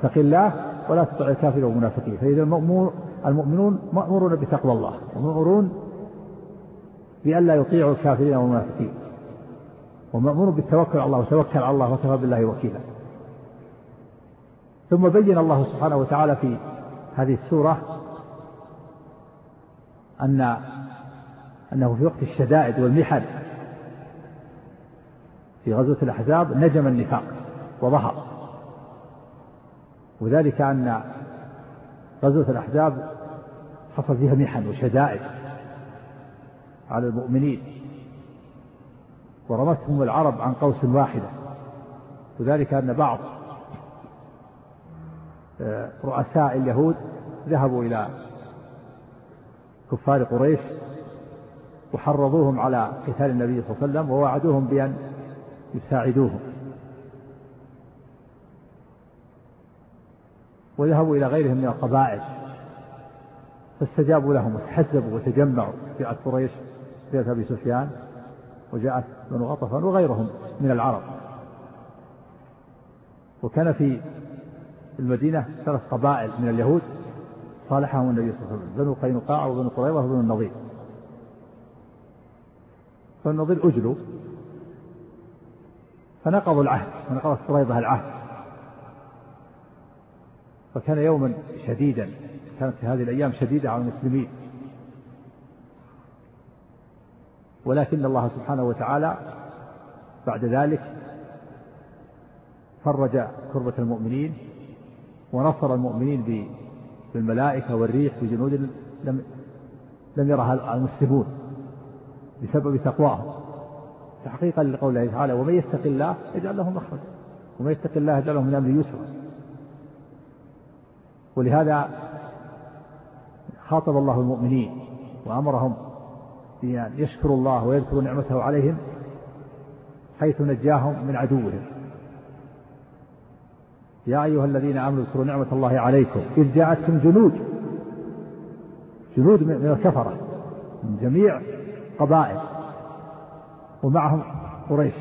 اتق الله ولا تطع الكافرين والمنافقين. فإذا المؤمنون مأمورون بتقوى الله ومأمورون بألا يطيعوا الكافرين والمنافقين ومأمور بالتوكل على الله وتوكل على الله وكفى بالله وكيلا. ثم بين الله سبحانه وتعالى في هذه السورة أن أنه في وقت الشدائد والمحن في غزوة الأحزاب نجم النفاق وظهر. وذلك أن غزوة الأحزاب حصل فيها محن وشدائد على المؤمنين ورمتهم العرب عن قوس واحدة وذلك أن بعض آه، رؤساء اليهود ذهبوا إلى كفار قريش وحرضوهم على قتال النبي صلى الله عليه وسلم ووعدوهم بأن يساعدوهم. وذهبوا إلى غيرهم من القبائل. فاستجابوا لهم وتحزبوا وتجمعوا. جاءت قريش جاءت أبي سفيان وجاءت بنو غطفان وغيرهم من العرب. وكان في المدينة ثلاث قبائل من اليهود صالحهم النبي صلى الله عليه وسلم. بنو قينقاع وبنو قريظة وبنو النضير. فالنضير أجلوا فنقضوا العهد ونقضت قريظة العهد. فكان يوما شديدا كانت هذه الأيام شديدة على المسلمين. ولكن الله سبحانه وتعالى بعد ذلك فرج كربة المؤمنين ونصر المؤمنين بالملائكة والريح بجنود لم لم يرها المسلمون بسبب تقواهم. تحقيقا لقوله تعالى ومن يتق الله يجعل له مخرجا ومن يتق الله يجعل له من أمره يسرا. ولهذا خاطب الله المؤمنين وأمرهم بأن يشكروا الله ويذكروا نعمته عليهم حيث نجاهم من عدوهم. يا أيها الذين آمنوا اذكروا نعمة الله عليكم. إذ جاءتكم جنود. جنود من الكفرة من جميع قبائل ومعهم قريش.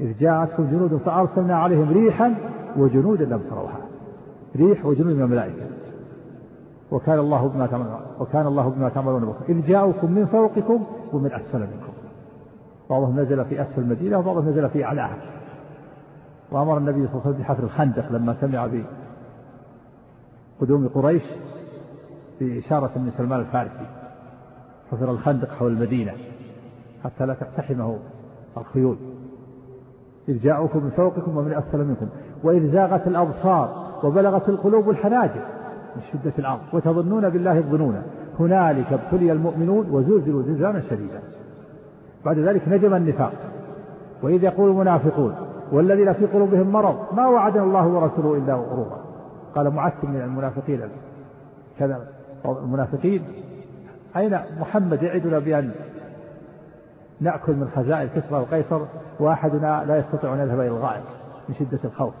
إذ جاءتكم جنود فأرسلنا عليهم ريحا وجنودا لم تروها. ريح وجنود من الملائكة. وكان الله بما تعملون وكان الله بما تعملون بصير. إذ جاءوكم من فوقكم ومن أسفل منكم. بعضهم نزل في أسفل المدينة وبعضهم نزل في أعلاها. وأمر النبي صلى الله عليه وسلم بحفر الخندق لما سمع بقدوم قريش بإشارة من سلمان الفارسي. حفر الخندق حول المدينة حتى لا تقتحمه الخيول. إذ جاءوكم من فوقكم ومن أسفل منكم. وإذ زاغت الأبصار وبلغت القلوب الحناجر من شدة الأرض وتظنون بالله الظنون. هنالك ابتلي المؤمنون وزلزلوا زلزالا شديدا. بعد ذلك نجم النفاق. وإذ يقول المنافقون والذين في قلوبهم مرض ما وعدنا الله ورسوله إلا غرورا. قال معتم من المنافقين. كذا المنافقين. أين محمد يعدنا بأن نأكل من خزائن كسرى وقيصر وأحدنا لا يستطيع أن يذهب إلى الغائط من شدة الخوف.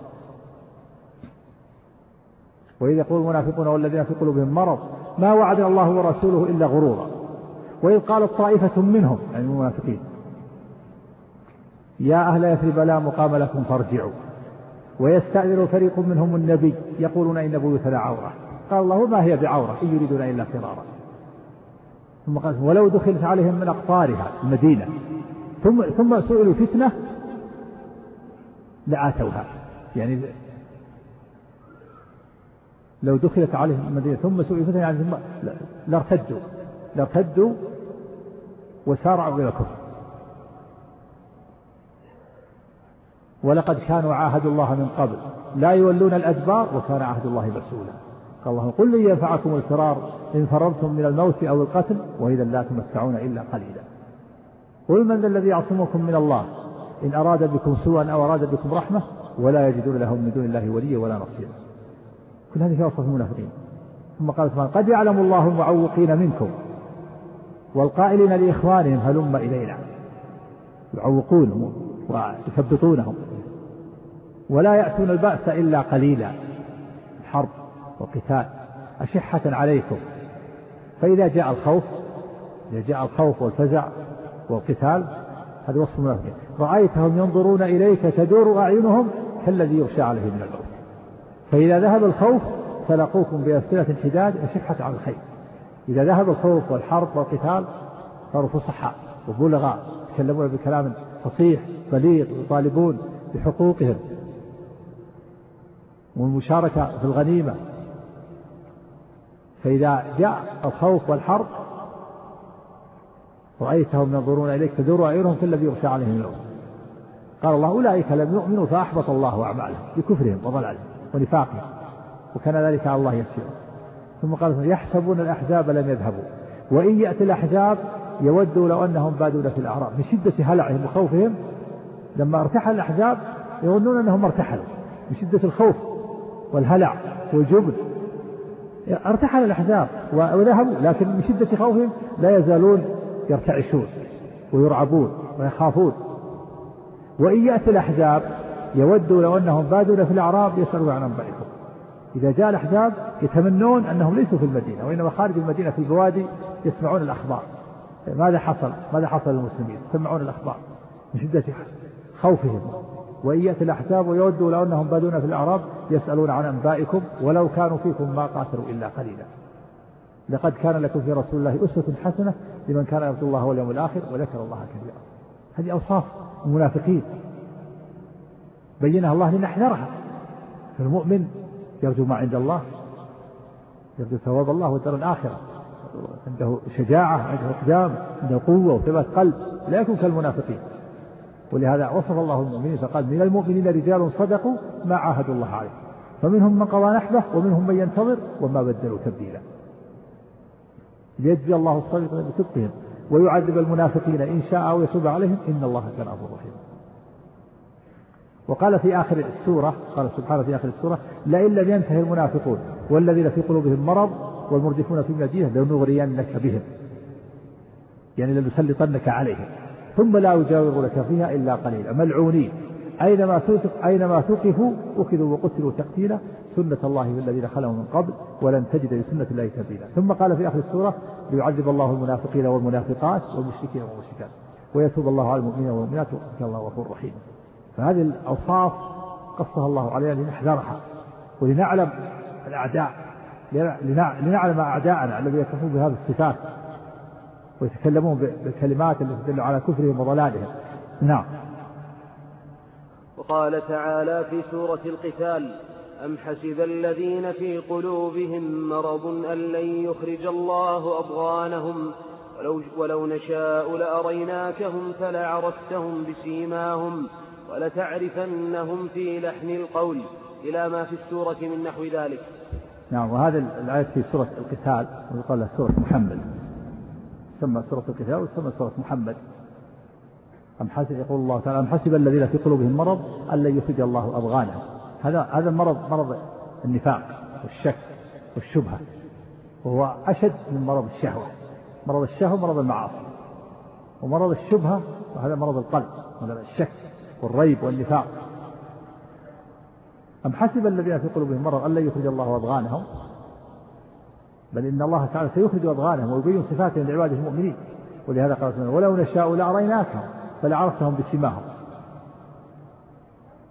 وإذ يقول المنافقون والذين في قلوبهم مرض ما وعدنا الله ورسوله إلا غرورا. وإذ قالت طائفة منهم يعني المنافقين يا أهل يثرب لا مقام لكم فارجعوا. ويستأذن فريق منهم النبي يقولون إن بيوتنا عورة. قال الله ما هي بعورة؟ إن يريدون إلا فرارا. ثم قال ولو دخلت عليهم من أقطارها المدينة ثم ثم سئلوا فتنة لآتوها. يعني لو دخلت عليهم المدينة ثم سئلوا فتنة يعني ثم لارتدوا لارتدوا وسارعوا إلى الكفر. ولقد كانوا عاهدوا الله من قبل. لا يولون الأدبار وكان عهد الله مسؤولا. قال الله قل لن ينفعكم الفرار إن فررتم من الموت أو القتل وإذا لا تمتعون إلا قليلا. قل من الذي يعصمكم من الله؟ إن أراد بكم سوءا أو أراد بكم رحمة ولا يجدون لهم من دون الله وليا ولا نصيرا. كل هذه وصف المنافقين. ثم قال سبحانه قد يعلم الله المعوقين منكم والقائلين لإخوانهم هلم إلينا. يعوقونهم ويثبطونهم ولا يأتون البأس إلا قليلا. الحرب والقتال أشحة عليكم. فإذا جاء الخوف إذا جاء الخوف والفزع والقتال هذا وصف المنافقين. رأيتهم ينظرون إليك تدور أعينهم كالذي يغشى عليه من الموت فإذا ذهب الخوف سلقوكم بأسئلة حداد أشحة على الخير. إذا ذهب الخوف والحرب والقتال صاروا فصحاء وبلغاء يتكلمون بكلام فصيح بليغ يطالبون بحقوقهم. والمشاركة في الغنيمة. فإذا جاء الخوف والحرب رأيتهم ينظرون إليك تدور أعينهم كالذي يغشى عليهم الموت قال الله أولئك لم يؤمنوا فأحبط الله أعمالهم بكفرهم وضلالهم ونفاقهم وكان ذلك على الله يسيرا ثم قال يحسبون الأحزاب لم يذهبوا وإن يأتي الأحزاب يودوا لو أنهم بادون في الأعراب من شدة هلعهم وخوفهم لما ارتحل الأحزاب يظنون أنهم ارتحلوا. من شدة الخوف والهلع والجبن ارتحل الأحزاب وذهبوا لكن من شدة خوفهم لا يزالون يرتعشون ويرعبون ويخافون. وإن يأتي الأحزاب يودوا لو أنهم بادون في الأعراب يسألون عن أنبائكم. إذا جاء الأحزاب يتمنون أنهم ليسوا في المدينة وإنما خارج المدينة في البوادي يسمعون الأخبار. ماذا حصل؟ ماذا حصل للمسلمين؟ يسمعون الأخبار من شدة خوفهم. وإن يأتي الأحزاب ويودوا لو أنهم بادون في الأعراب يسألون عن أنبائكم ولو كانوا فيكم ما قاتلوا إلا قليلا. لقد كان لكم في رسول الله أسوة حسنة لمن كان يرجو الله واليوم الآخر وذكر الله كثيرا. هذه أوصاف المنافقين. بينها الله لنحذرها. فالمؤمن يرجو ما عند الله يرجو ثواب الله والدار الآخرة. عنده شجاعة عنده إقدام عنده قوة وثبات قلب لا يكون كالمنافقين. ولهذا وصف الله المؤمنين فقال من المؤمنين رجال صدقوا ما عاهدوا الله عليه. فمنهم من قضى نحبه ومنهم من ينتظر وما بدلوا تبديلا. ليجزي الله الصادقين بصدقهم ويعذب المنافقين إن شاء أو يتوب عليهم إن الله كان غفورا رحيما. وقال في آخر السورة قال سبحانه في آخر السورة لئن لم ينتهي المنافقون والذين في قلوبهم مرض والمردفون في المدينة لنغرينك بهم. يعني لنسلطنك عليهم. ثم لا يجاورونك فيها إلا قليلا. ملعونين. أينما ثقف أينما ثقفوا أخذوا وقتلوا تقتيلا سنة الله في الذين خلوا من قبل ولن تجد لسنة الله تبديلا. ثم قال في آخر السورة ليعذب الله المنافقين والمنافقات والمشركين والمشركات. ويتوب الله على المؤمنين والمؤمنات وكان الله غفور رحيم فهذه الأوصاف قصها الله علينا لنحذرها ولنعلم الأعداء لنعلم أعداءنا الذين يتصفون بهذه الصفات ويتكلمون بالكلمات التي تدل على كفرهم وضلالهم. نعم. وقال تعالى في سورة القتال أم حسب الذين في قلوبهم مرض أن لن يخرج الله أضغانهم؟ ولو, ولو نشاء لأريناكهم فلعرفتهم بسيماهم. ولتعرفنهم في لحن القول إلى ما في السورة من نحو ذلك. نعم وهذه الآية في سورة القتال ويقال لها سورة محمد. تسمى سورة القتال وتسمى سورة محمد. أم حسب يقول الله تعالى أم حسب الذين في قلوبهم مرض أن لن يخرج الله أضغانهم هذا هذا المرض مرض النفاق والشك والشبهة. وهو أشد من مرض الشهوة. مرض الشهوة مرض المعاصي. ومرض الشبهة وهذا مرض القلب مرض الشك. والريب والنفاق. أم حسب الذين في قلوبهم مرض أن لن يخرج الله أضغانهم بل إن الله تعالى سيخرج أضغانهم ويبين صفاتهم لعباده المؤمنين. ولهذا قال سبحانه ولو نشاء لأريناكهم فلعرفتهم بسماهم.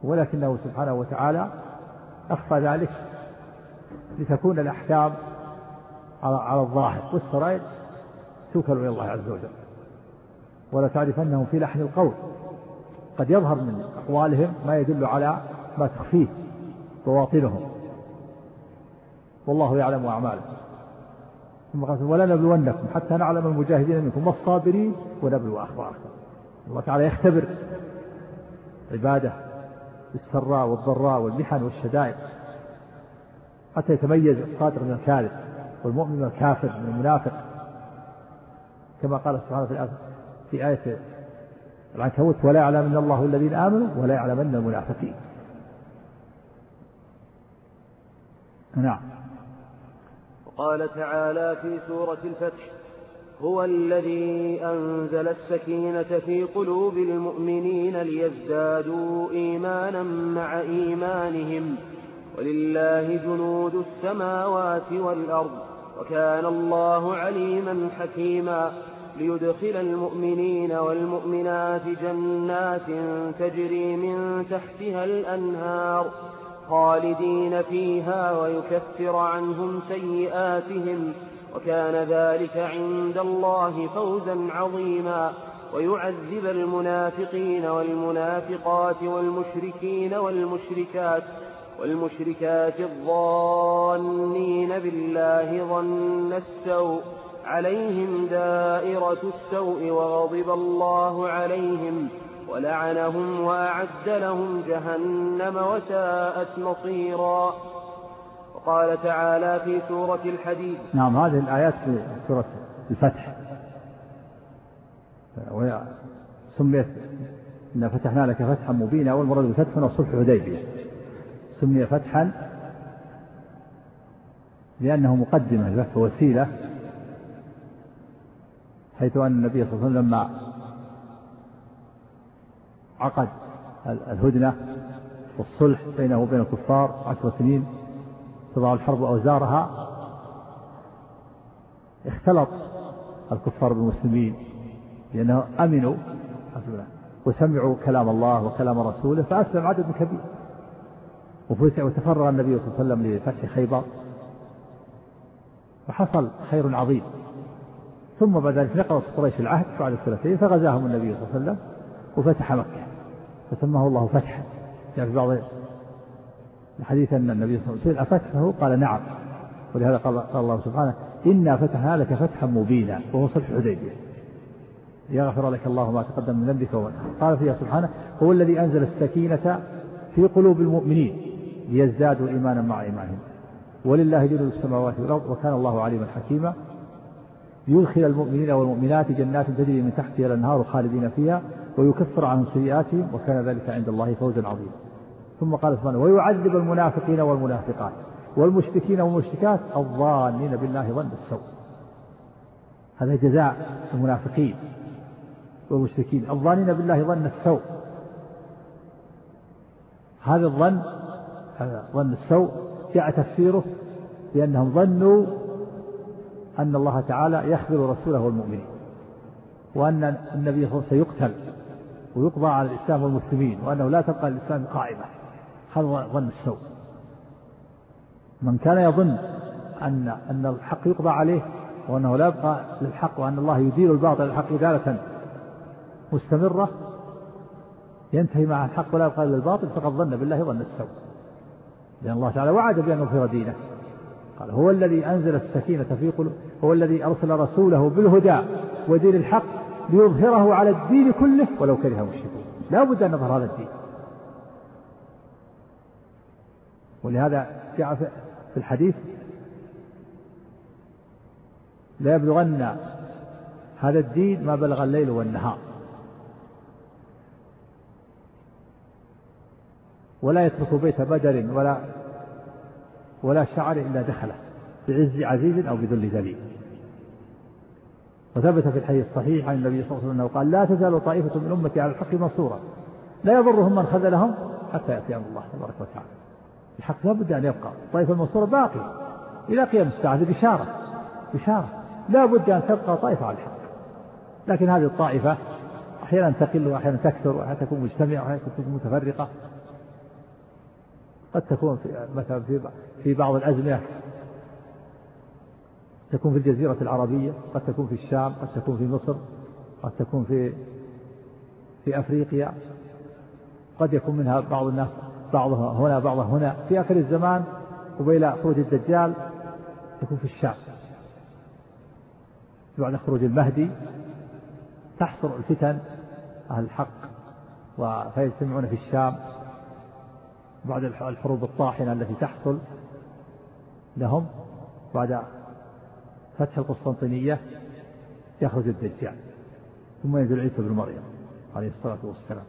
ولكنه سبحانه وتعالى أخفى ذلك لتكون الأحكام على على الظاهر. والسرائر توكل إلى الله عز وجل. ولا تعرفنهم في لحن القول. قد يظهر من أقوالهم ما يدل على ما تخفيه بواطنهم. والله يعلم أعمالهم. ثم قال ولنبلونكم حتى نعلم المجاهدين منكم والصابرين ونبلو أخباركم. الله تعالى يختبر عباده بالسراء والضراء والمحن والشدائد. حتى يتميز الصادق من الكاذب والمؤمن من الكافر من المنافق. كما قال سبحانه في آية العنكبوت ولا يعلمن الله الذين آمنوا ولا يعلمن المنافقين. نعم. وقال تعالى في سورة الفتح هو الذي أنزل السكينة في قلوب المؤمنين ليزدادوا إيمانا مع إيمانهم ولله جنود السماوات والأرض وكان الله عليما حكيما. ليدخل المؤمنين والمؤمنات جنات تجري من تحتها الأنهار خالدين فيها ويكفر عنهم سيئاتهم وكان ذلك عند الله فوزا عظيما ويعذب المنافقين والمنافقات والمشركين والمشركات والمشركات الظانين بالله ظن السوء عليهم دائرة السوء وغضب الله عليهم ولعنهم وأعد لهم جهنم وساءت مصيرا. وقال تعالى في سورة الحديد. نعم هذه الآيات في سورة الفتح. سميت إن فتحنا لك فتحا مبينا والمراد بالفتح هنا صلح الحديبية سمي فتحا لأنه مقدمة لفتح وسيلة. حيث أن النبي صلى الله عليه وسلم لما عقد الهدنة والصلح بينه وبين الكفار عشر سنين تضع الحرب أوزارها اختلط الكفار بالمسلمين لأنه أمنوا وسمعوا كلام الله وكلام رسوله فأسلم عدد كبير. وتفرغ النبي صلى الله عليه وسلم لفتح خيبر فحصل خير عظيم. ثم بعد ذلك نقضت قريش العهد بعد السنتين فغزاهم النبي صلى الله عليه وسلم وفتح مكة. فسماه الله فتحا. يعني في بعض الحديث أن النبي صلى الله عليه وسلم أفتحه؟ قال نعم. ولهذا قال الله سبحانه إنا فتحنا لك فتحا مبينا. وهو صلح الحديبية. يغفر لك الله ما تقدم من ذنبك وما قال فيها سبحانه هو الذي أنزل السكينة في قلوب المؤمنين ليزدادوا إيمانا مع إيمانهم. ولله جنود السماوات والأرض وكان الله عليما حكيما. يدخل المؤمنين والمؤمنات جنات تجري من تحتها الأنهار خالدين فيها ويكفر عنهم سيئاتهم وكان ذلك عند الله فوزا عظيما. ثم قال سبحانه ويعذب المنافقين والمنافقات والمشركين والمشركات الظانين بالله ظن السوء. هذا جزاء المنافقين والمشركين الظانين بالله ظن السوء. هذا الظن هذا ظن السوء جاء تفسيره بأنهم ظنوا أن الله تعالى يخبر رسوله والمؤمنين وأن النبي صلى الله عليه وسلم سيقتل ويقضى على الإسلام والمسلمين وأنه لا تبقى الإسلام قائمة. هذا ظن السوء. من كان يظن أن أن الحق يقضى عليه وأنه لا يبقى للحق وأن الله يدير الباطل الحق إدارة مستمرة ينتهي مع الحق ولا يبقى إلا الباطل فقد ظن بالله ظن السوء. لأن الله تعالى وعد بأن يغفر دينه. قال هو الذي أنزل السكينة في قلوب هو الذي أرسل رسوله بالهدى ودين الحق ليظهره على الدين كله ولو كره المشركون لا بد أن نظهر هذا الدين. ولهذا جاء في الحديث لا يبلغن هذا الدين ما بلغ الليل والنهار. ولا يترك بيت بدر ولا ولا شعر إلا دخله بعز عزيز أو بذل ذليل. وثبت في الحديث الصحيح عن النبي صلى الله عليه وسلم قال لا تزال طائفة من أمتي على الحق منصورة. لا يضرهم من خذلهم حتى يأتي أمر الله تبارك وتعالى. الحق لا بد أن يبقى. الطائفة المنصورة باقية إلى قيام الساعة هذه بشارة. بشارة. لا بد أن تبقى طائفة على الحق. لكن هذه الطائفة أحيانا تقل وأحيانا تكثر وأحيانا تكون مجتمعة وأحيانا تكون متفرقة. قد تكون في مثلا في في بعض الأزمنة. تكون في الجزيرة العربية قد تكون في الشام قد تكون في مصر قد تكون في في أفريقيا. قد يكون منها بعض الناس بعضها هنا بعضها هنا. في آخر الزمان قبيل خروج الدجال تكون في الشام. بعد خروج المهدي تحصر الفتن أهل الحق فيجتمعون في الشام. بعد الحروب الطاحنة التي تحصل لهم بعد فتح القسطنطينية يخرج الدجال ثم ينزل عيسى بن مريم عليه الصلاة والسلام.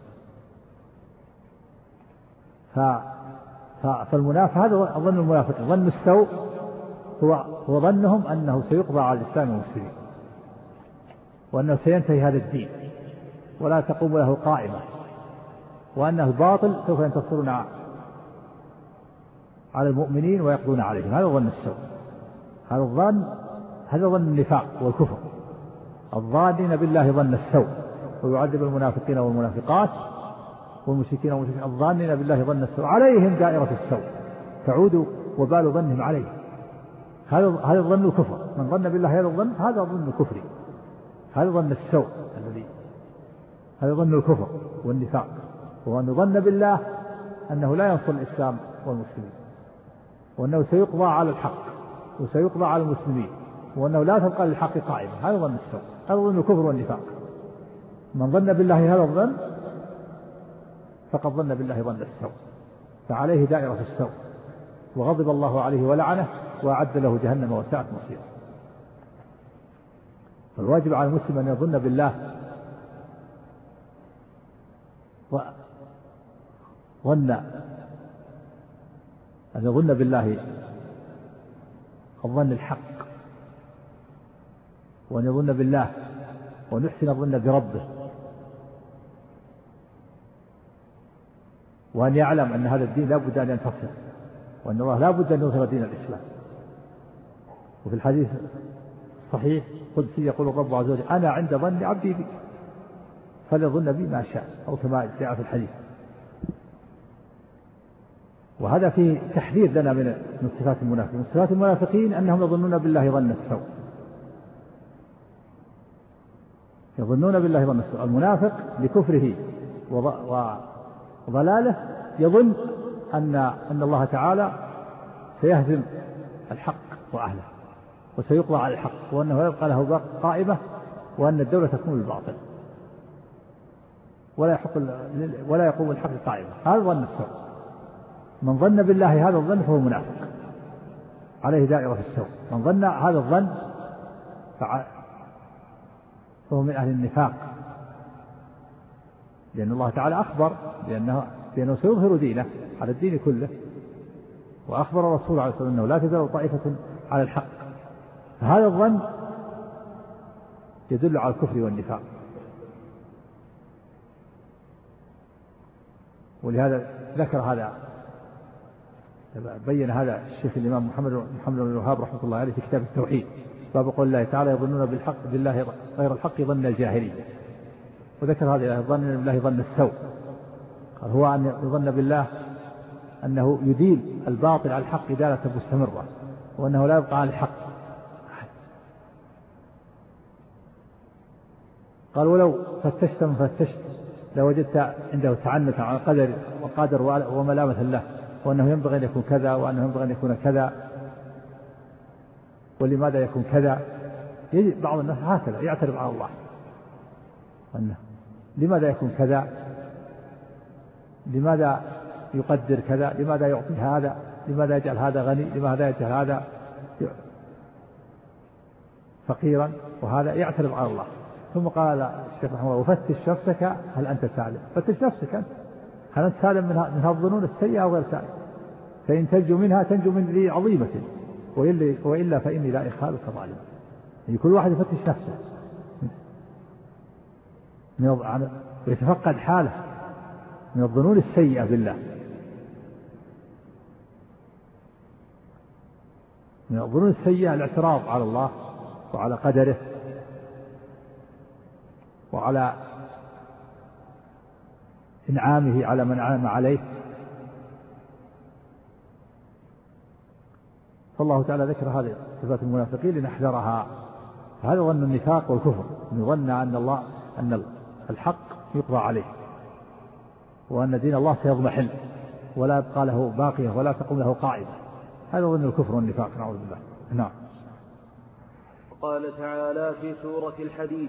ف... ف... فالمنافق هذا ظن المنافق ظن السوء هو هو ظنهم أنه سيقضى على الإسلام والمسلمين وأنه سينتهي هذا الدين ولا تقوم له قائمة وأن الباطل سوف ينتصرون على المؤمنين ويقضون عليهم. هذا ظن السوء. هذا الظن هذا ظن النفاق والكفر. الظانين بالله ظن السوء. ويعذب المنافقين والمنافقات والمشركين والمشركين. الظانين بالله ظن السوء. عليهم دائرة السوء. تعود وبال ظنهم عليه. هذا هذا ظن الكفر من ظن بالله هذا الظن هذا ظن الكفر هذا ظن السوء الذي هذا ظن الكفر والنفاق. وأن ظن بالله أنه لا ينصر الإسلام والمسلمين. وأنه سيقضى على الحق وسيقضى على المسلمين وأنه لا تبقى للحق قائمة. هذا ظن السوء هذا ظن الكفر والنفاق. من ظن بالله هذا الظن فقد ظن بالله ظن السوء فعليه دائرة السوء. وغضب الله عليه ولعنه وأعد له جهنم وساءت مصيره. فالواجب على المسلم أن يظن بالله ظن أن يظن بالله الظن الحق وأن يظن بالله وأن يحسن الظن بربه وأن يعلم أن هذا الدين لا بد أن ينتصر وأن الله لا بد أن يظهر دين الإسلام. وفي الحديث الصحيح قدسي يقول الرب عز وجل أنا عند ظن عبدي بي فليظن بي ما شاء أو كما جاء في الحديث. وهذا فيه تحذير لنا من من صفات المنافقين. من صفات المنافقين أنهم يظنون بالله ظن السوء. يظنون بالله ظن السوء. المنافق بكفره وضلاله يظن أن أن الله تعالى سيهزم الحق وأهله وسيقضى على الحق وأنه يبقى له قائمة وأن الدولة تكون بالباطل. ولا يحق ولا يقوم الحق قائمة هذا ظن السوء. من ظن بالله هذا الظن فهو منافق. عليه دائرة السوء. من ظن هذا الظن فهو من أهل النفاق. لأن الله تعالى أخبر بأنه بأنه سيظهر دينه على الدين كله. وأخبر الرسول عليه الصلاة والسلام أنه لا تزال طائفة على الحق. فهذا الظن يدل على الكفر والنفاق. ولهذا ذكر هذا بين هذا الشيخ الإمام محمد محمد بن الوهاب رحمة الله عليه في كتاب التوحيد. باب قول الله تعالى يظنون بالحق بالله غير الحق ظن الجاهلية. وذكر هذا ظن بالله ظن السوء. قال هو أن يظن بالله أنه يديل الباطل على الحق إدالة مستمرة وأنه لا يبقى على الحق قال ولو فتشت من فتشت لوجدت عنده تعنتا على قدر وقدر وملامة له. وأنه ينبغي أن يكون كذا وأنه ينبغي أن يكون كذا. ولماذا يكون كذا؟ يجد بعض الناس هكذا يعترض على الله. أنه لماذا يكون كذا؟ لماذا يقدر كذا؟ لماذا يعطي هذا؟ لماذا يجعل هذا غني؟ لماذا يجعل هذا فقيرا؟ وهذا يعترض على الله. ثم قال الشيخ رحمه الله وفتش نفسك هل أنت سالم؟ فتش نفسك أنت. هل سالم من من الظنون السيئة أو غير سالم؟ فإن تنجو منها تنجو من ذي عظيمة. وإلا فإني لا إخالك ظالم يعني كل واحد يفتش نفسه. ويتفقد حاله. من الظنون السيئة بالله. من الظنون السيئة الاعتراض على الله وعلى قدره. وعلى إنعامه على من أنعم عليه. فالله تعالى ذكر هذه صفات المنافقين لنحذرها. هذا ظن النفاق والكفر أن يظن أن الله أن الحق يقضى عليه وأن دين الله سيضمحل ولا يبقى له باقية ولا تقوم له قاعدة. هذا ظن الكفر والنفاق نعوذ بالله. نعم. قال تعالى في سورة الحديد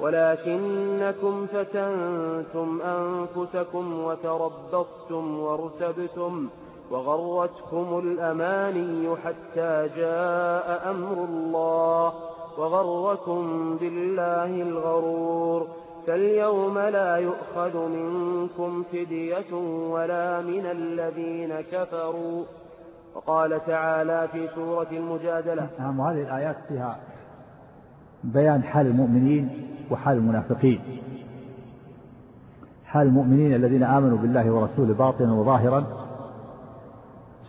ولكنكم فتنتم أنفسكم وتربصتم وارتبتم وغرتكم الأماني حتى جاء أمر الله وغركم بالله الغرور فاليوم لا يؤخذ منكم فدية ولا من الذين كفروا وقال تعالى في سورة المجادلة نعم وهذه الآيات فيها بيان حال المؤمنين وحال المنافقين. حال المؤمنين الذين آمنوا بالله ورسوله باطنا وظاهرا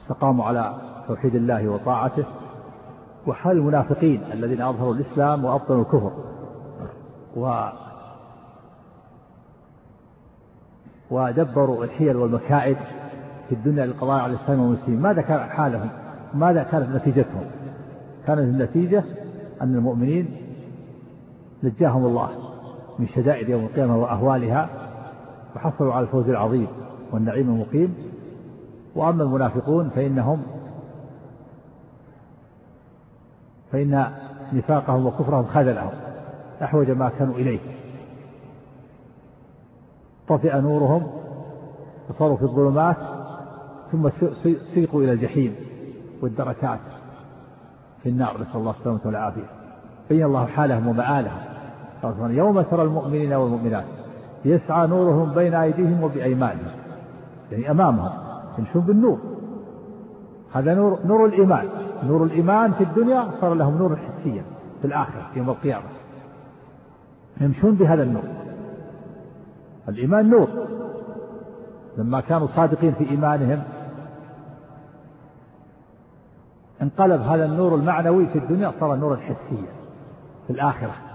استقاموا على توحيد الله وطاعته وحال المنافقين الذين أظهروا الإسلام وأبطنوا الكفر. و ودبروا الحيل والمكائد في الدنيا للقضاء على الإسلام والمسلمين. ماذا كان حالهم؟ ماذا كانت نتيجتهم؟ كانت النتيجة أن المؤمنين نجاهم الله من شدائد يوم القيامة وأهوالها وحصلوا على الفوز العظيم والنعيم المقيم. وأما المنافقون فإنهم فإن نفاقهم وكفرهم خذلهم أحوج ما كانوا إليه. طفئ نورهم وصاروا في الظلمات ثم سيقوا إلى الجحيم والدركات في النار. نسأل الله السلامة والعافية. بين الله حالهم ومآلهم. يوم ترى المؤمنين والمؤمنات يسعى نورهم بين أيديهم وبأيمانهم يعني أمامهم يمشون بالنور. هذا نور نور الإيمان. نور الإيمان في الدنيا صار لهم نور حسيا في الآخرة يوم القيامة. يمشون بهذا النور. الإيمان نور. لما كانوا صادقين في إيمانهم انقلب هذا النور المعنوي في الدنيا صار نورا حسيا في الآخرة.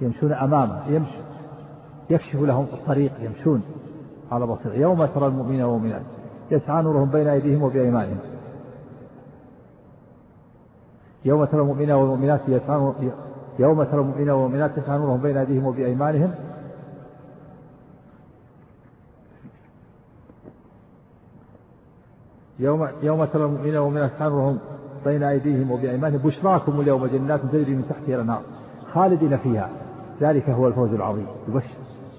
يمشون أمامه يمشي. يكشف لهم الطريق يمشون. على بصير يوم ترى المؤمنين والمؤمنات يسعى نورهم بين أيديهم وبأيمانهم يوم ترى المؤمنين والمؤمنات يسعى يوم ترى المؤمنين والمؤمنات يسعى نورهم بين أيديهم وبأيمانهم يوم يوم ترى المؤمنين والمؤمنات يسعى نورهم بين أيديهم وبأيمانهم بشراكم اليوم جنات تجري من تحتها الأنهار خالدين فيها. ذلك هو الفوز العظيم. يبشر.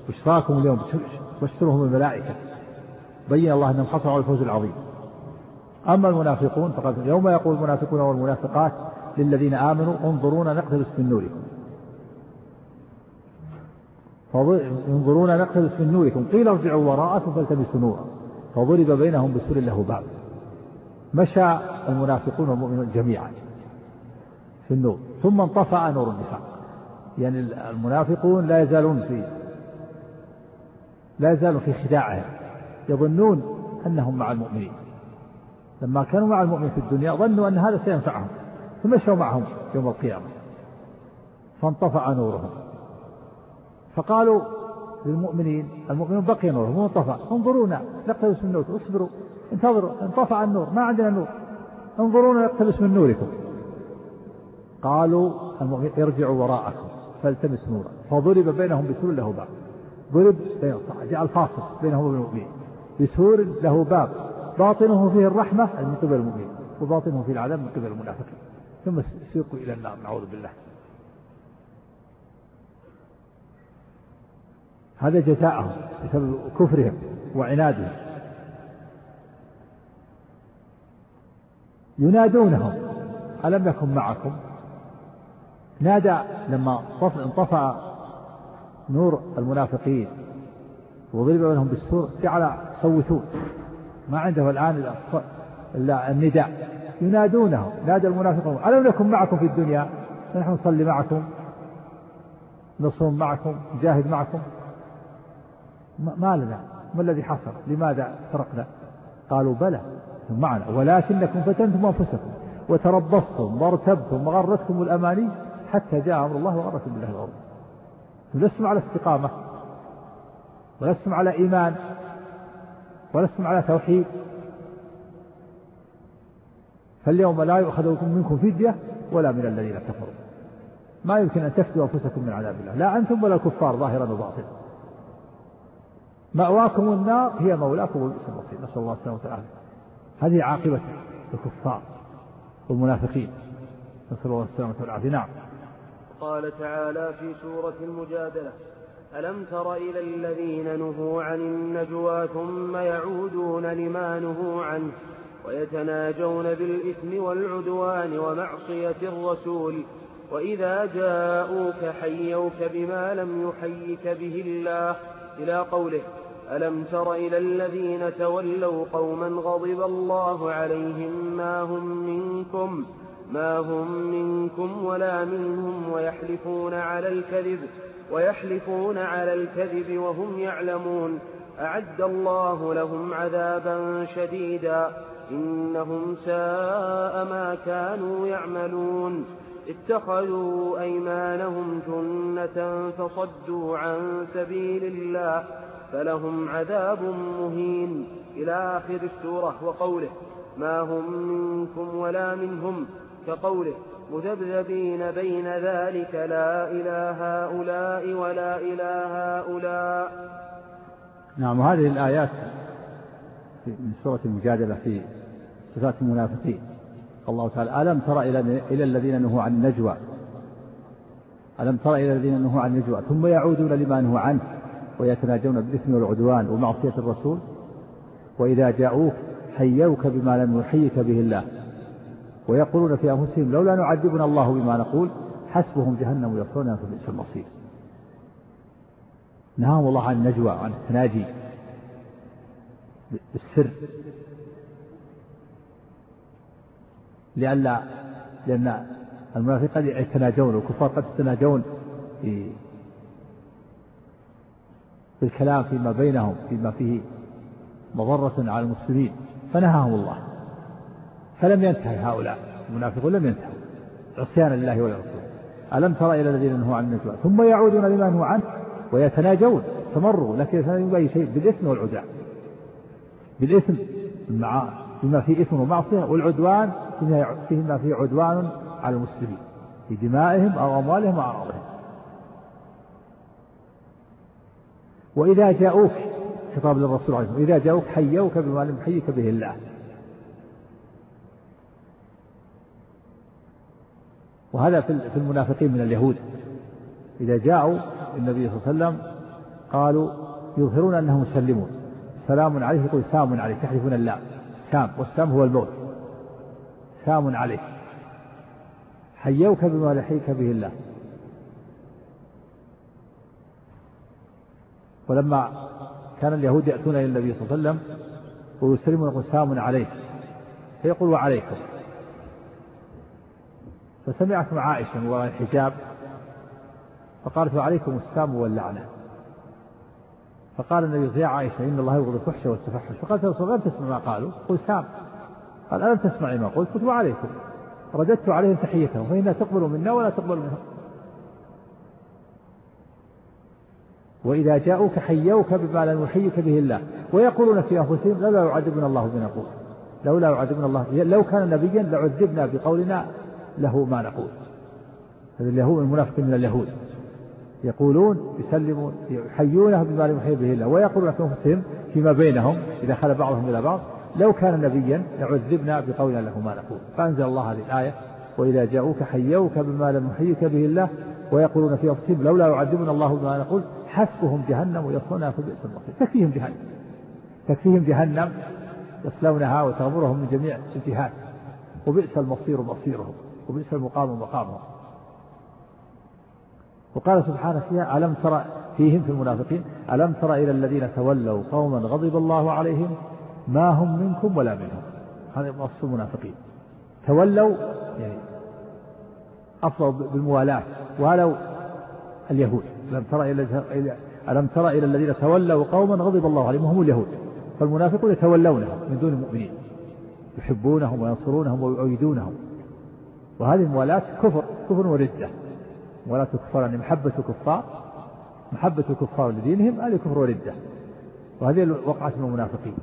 بشراكم اليوم بشرهم الملائكة. بين الله أنهم حصلوا على الفوز العظيم. أما المنافقون فقد يوم يقول المنافقون والمنافقات للذين آمنوا انظرونا نقتبس من نوركم. انظرونا نقتبس من نوركم. قيل ارجعوا وراءكم فالتمسوا نورا. فضرب بينهم بسور له باب. مشى المنافقون والمؤمنون جميعا في النور. ثم انطفأ نور النفاق. يعني المنافقون لا يزالون في لا يزالون في خداعهم. يظنون أنهم مع المؤمنين. لما كانوا مع المؤمن في الدنيا ظنوا أن هذا سينفعهم. فمشوا معهم يوم القيامة. فانطفأ نورهم. فقالوا للمؤمنين المؤمنون بقي نورهم. وانطفأ انظرونا نقتبس من نوركم. اصبروا. انتظروا. انطفأ النور. ما عندنا نور. انظرونا نقتبس من نوركم. قالوا المؤمنين ارجعوا وراءكم. فالتمس نورا. فضرب بينهم بسور له باب. ضرب بين جعل فاصل بينهم وبين المؤمنين بسور له باب. باطنه فيه الرحمة من قبل المؤمنين وباطنه فيه العذاب من قبل المنافقين. ثم سيقوا إلى النار. نعوذ بالله. هذا جزاءهم بسبب كفرهم وعنادهم. ينادونهم. ألم نكن معكم؟ نادى لما انطفأ نور المنافقين وضرب بينهم بالسور جعل صوتون ما عنده الآن إلا النداء. ينادونه نادى المنافقون. ألم نكن معكم في الدنيا؟ نحن نصلي معكم نصوم معكم نجاهد معكم. ما لنا. ما الذي حصل؟ لماذا تركنا؟ قالوا بلى. معنا. ولكنكم فتنتم أنفسكم وتربصتم وارتبتم وغرتكم الأماني. حتى جاء أمر الله وغركم بالله الغرور لستم على استقامة ولستم على إيمان ولستم على توحيد. فاليوم لا يؤخذ منكم فدية ولا من الذين كفروا. ما يمكن أن تفدوا أنفسكم من عذاب الله لا أنتم ولا الكفار ظاهرا وباطنا. مأواكم النار هي مولاكم وبئس المصير. نسأل الله السلامة والعافية هذه عاقبة الكفار والمنافقين. نسأل الله السلامة والعافية نعم. قال تعالى في سورة المجادلة ألم تر إلى الذين نهوا عن النجوى ثم يعودون لما نهوا عنه ويتناجون بالإثم والعدوان ومعصية الرسول وإذا جاءوك حيوك بما لم يحيك به الله إلى قوله ألم تر إلى الذين تولوا قوما غضب الله عليهم ما هم منكم ما هم منكم ولا منهم ويحلفون على الكذب ويحلفون على الكذب وهم يعلمون. أعد الله لهم عذابا شديدا. إنهم ساء ما كانوا يعملون. اتخذوا أيمانهم جنة فصدوا عن سبيل الله فلهم عذاب مهين. إلى آخر السورة وقوله ما هم منكم ولا منهم كقوله مذبذبين بين ذلك لا إلى هؤلاء ولا إلى هؤلاء. نعم هذه الآيات من سورة المجادلة في صفات المنافقين. الله تعالى ألم تر إلى الذين نهوا عن النجوى؟ ألم تر إلى الذين نهوا عن النجوى؟ ثم يعودون لما نهوا عنه ويتناجون بالإثم والعدوان ومعصية الرسول. وإذا جاءوك حيوك بما لم يحيك به الله. ويقولون في أنفسهم لولا نعذبنا الله بما نقول حسبهم جهنم يصلونها فبئس المصير. نهاهم الله عن النجوى عن التناجي بالسر. لئلا لأن المنافقين قد يتناجون والكفار قد يتناجون في بالكلام فيما بينهم فيما فيه مضرة على المسلمين. فنهاهم الله. فلم ينتهي هؤلاء المنافقون لم ينتهوا. عصيان الله ولرسوله. ألم تر إلى الذين نهوا عن النجوى؟ ثم يعودون لما نهوا عنه ويتناجون. استمروا لكن يتناجون بأي شيء. بالإثم والعدوان. بالإثم مع بما فيه إثم ومعصية والعدوان فيما فيه عدوان على المسلمين. في دمائهم أو أموالهم وأعراضهم وإذا جاءوك خطاب للرسول عليه الصلاة إذا جاءوك حيوك بما لم يحيك به الله. وهذا في المنافقين من اليهود. إذا جاءوا النبي صلى الله عليه وسلم قالوا يظهرون أنهم مسلمون. سلام عليه يقول سام عليه تحلفون اللام سام والسام هو الموت. سام عليه حيوك بما لحيك به الله. ولما كان اليهود يأتون إلى النبي صلى الله عليه وسلم ويسلمون يقول سام عليه فيقول وعليكم. فسمعتم عائشة من وراء الحجاب فقالت وعليكم السام واللعنة. فقال النبي يا عائشة إن الله يبغض الفحش والتفحش. فقالت يا رسول لم تسمع ما قالوا؟ قل سام. قال ألم تسمعي ما قلت؟ قلت وعليكم. رددت عليهم تحيتهم فإنها تقبل منا ولا تقبل منهم. وإذا جاءوك حيوك بما لم يحيك به الله. ويقولون في أنفسهم لولا يعذبنا الله بما نقول لولا يعذبنا الله. لو كان نبيا لعذبنا بقولنا له ما نقول. هذا اليهود المنافق من اليهود. يقولون يسلمون يحيونه بما لم يحيي به الله ويقولون في أنفسهم فيما بينهم إذا خلى بعضهم إلى بعض لو كان نبيا لعذبنا بقولنا له ما نقول. فأنزل الله هذه الآية وإذا جاءوك حيوك بما لم يحيك به الله ويقولون في أنفسهم لولا يعذبنا الله بما نقول حسبهم جهنم يصلونها فبئس المصير. تكفيهم جهنم. تكفيهم جهنم يصلونها وتغمرهم من جميع الجهات وبئس المصير مصيرهم. وبئس المقام مقامهم وقال سبحانه فيها ألم ترى فيهم في المنافقين ألم تر إلى الذين تولوا قوما غضب الله عليهم ما هم منكم ولا منهم. هذا وصف المنافقين. تولوا يعني أفضل بالموالاة ولو اليهود. ألم ترى إلى ألم ترى إلى الذين تولوا قوما غضب الله عليهم وهم اليهود. فالمنافقون يتولونهم من دون المؤمنين. يحبونهم وينصرونهم ويؤيدونهم وهذه موالاة كفر كفر وردة. موالاة الكفار يعني محبة الكفار محبة الكفار لدينهم هذه كفر وردة. وهذه وقعت من المنافقين.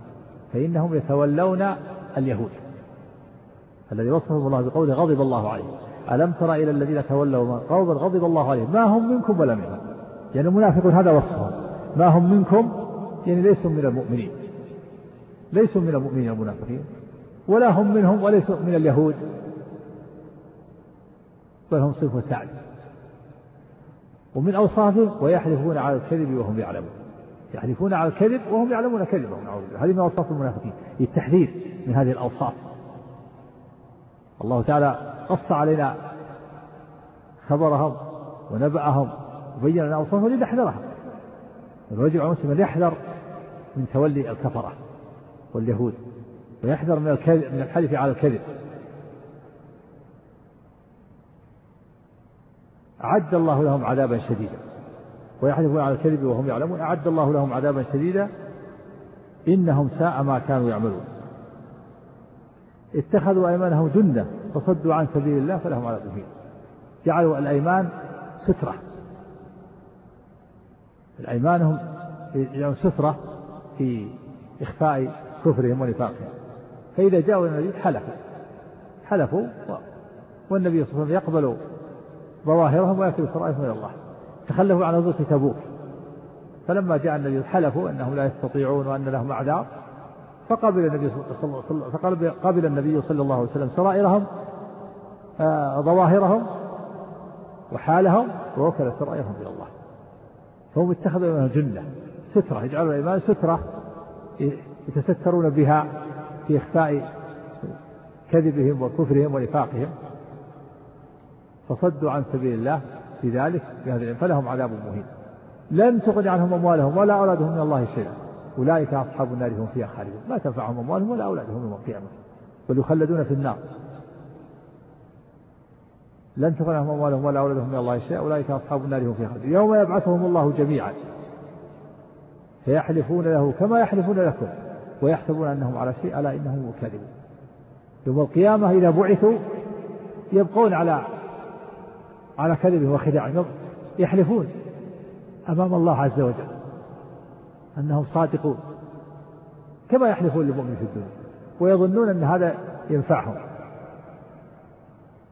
فإنهم يتولون اليهود. الذي وصفهم الله بقوله غضب الله عليهم. ألم تر إلى الذين تولوا قوما غضب الله عليهم؟ ما هم منكم ولا منهم. يعني المنافقون هذا وصفهم. ما هم منكم؟ يعني ليسوا من المؤمنين. ليسوا من المؤمنين المنافقين. ولا هم منهم وليسوا من اليهود. بل هم صنف ثالث ومن أوصافهم ويحلفون على الكذب وهم يعلمون. يحلفون على الكذب وهم يعلمون كذبهم هذه من أوصاف المنافقين. التحذير من هذه الأوصاف. الله تعالى قص علينا خبرهم ونبأهم وبين لنا أوصافهم لنحذرها الرجل المسلم أن يحذر من تولي الكفرة واليهود ويحذر من الكذب من الحلف على الكذب. أعد الله لهم عذابا شديدا. ويحلفون على الكذب وهم يعلمون. أعد الله لهم عذابا شديدا. إنهم ساء ما كانوا يعملون. اتخذوا أيمانهم جنة فصدوا عن سبيل الله فلهم عذاب مهين. جعلوا الأيمان سترة. الأيمان هم يجعلون سترة في إخفاء كفرهم ونفاقهم. فإذا جاءوا النبي حلفوا. حلفوا والنبي صلى الله عليه وسلم يقبل ظواهرهم ويكتب سرائرهم إلى الله. تخلفوا عن غزوة تبوك. فلما جاء النبي حلفوا أنهم لا يستطيعون وأن لهم أعذار فقبل النبي صلى الله عليه وسلم فقبل النبي صلى الله عليه وسلم سرائرهم آه ظواهرهم وحالهم ووكل سرائرهم إلى الله. فهم اتخذوا منها جنة سترة يجعلون الإيمان سترة يتسترون بها في إخفاء كذبهم وكفرهم ونفاقهم. فصدوا عن سبيل الله في ذلك فلهم عذاب مهين. لن تغني عنهم أموالهم ولا أولادهم من الله شيئا. أولئك أصحاب النار هم فيها خالدون. ما تنفعهم أموالهم ولا أولادهم يوم القيامة. بل يخلدون في النار. لن تغني عنهم أموالهم ولا أولادهم من الله شيئا. أولئك أصحاب النار هم فيها خالدون. يوم يبعثهم الله جميعا. فيحلفون له كما يحلفون لكم. ويحسبون أنهم على شيء ألا إنهم كاذبون يوم القيامة إذا بعثوا يبقون على على كذبه وخداعه يحلفون أمام الله عز وجل أنهم صادقون. كما يحلفون للمؤمن في الدنيا ويظنون أن هذا ينفعهم.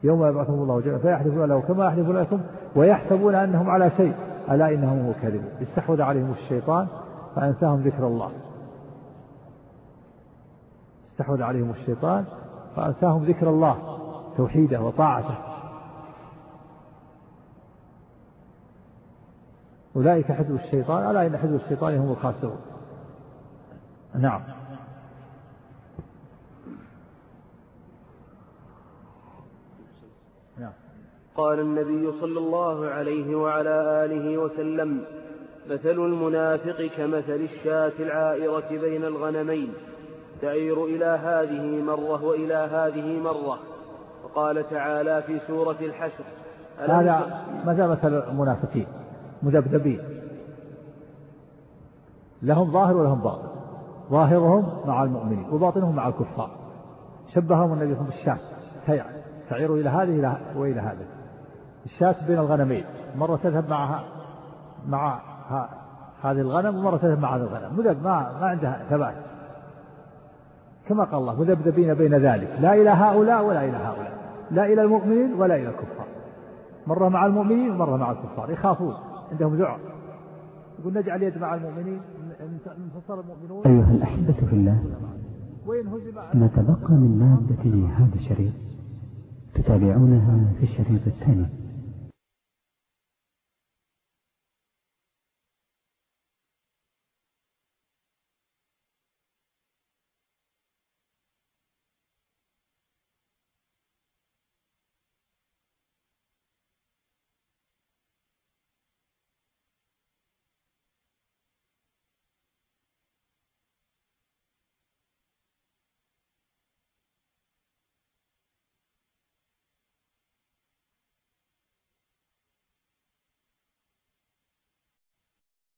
يوم يبعثهم الله جل فيحلفون له كما يحلفون لكم ويحسبون أنهم على شيء ألا إنهم هم كاذبون استحوذ عليهم الشيطان فأنساهم ذكر الله. استحوذ عليهم الشيطان فأنساهم ذكر الله توحيده وطاعته. أولئك حزب الشيطان ألا إن حزب الشيطان هم الخاسرون. نعم. نعم. قال النبي صلى الله عليه وعلى آله وسلم مثل المنافق كمثل الشاة العائرة بين الغنمين. تعير إلى هذه مرة وإلى هذه مرة. وقال تعالى في سورة الحشر هذا ماذا مثل المنافقين؟ مذبذبين. لهم ظاهر ولهم باطن. ظاهرهم مع المؤمنين وباطنهم مع الكفار. شبههم النبي صلى الله عليه وسلم بالشاة. تعير إلى هذه وإلى هذه. الشاة بين الغنمين. مرة تذهب معها مع هذه الغنم ومرة تذهب مع هذه الغنم. مذب ما ما عندها ثبات. كما قال الله مذبذبين بين ذلك. لا إلى هؤلاء ولا إلى هؤلاء. لا إلى المؤمنين ولا إلى الكفار. مرة مع المؤمنين ومرة مع الكفار. يخافون. عندهم ذعر يقول نجعل يد مع المؤمنين انتصر المؤمنون. أيها الأحبة في الله ما تبقى من مادة هذا الشريط تتابعونها في الشريط الثاني.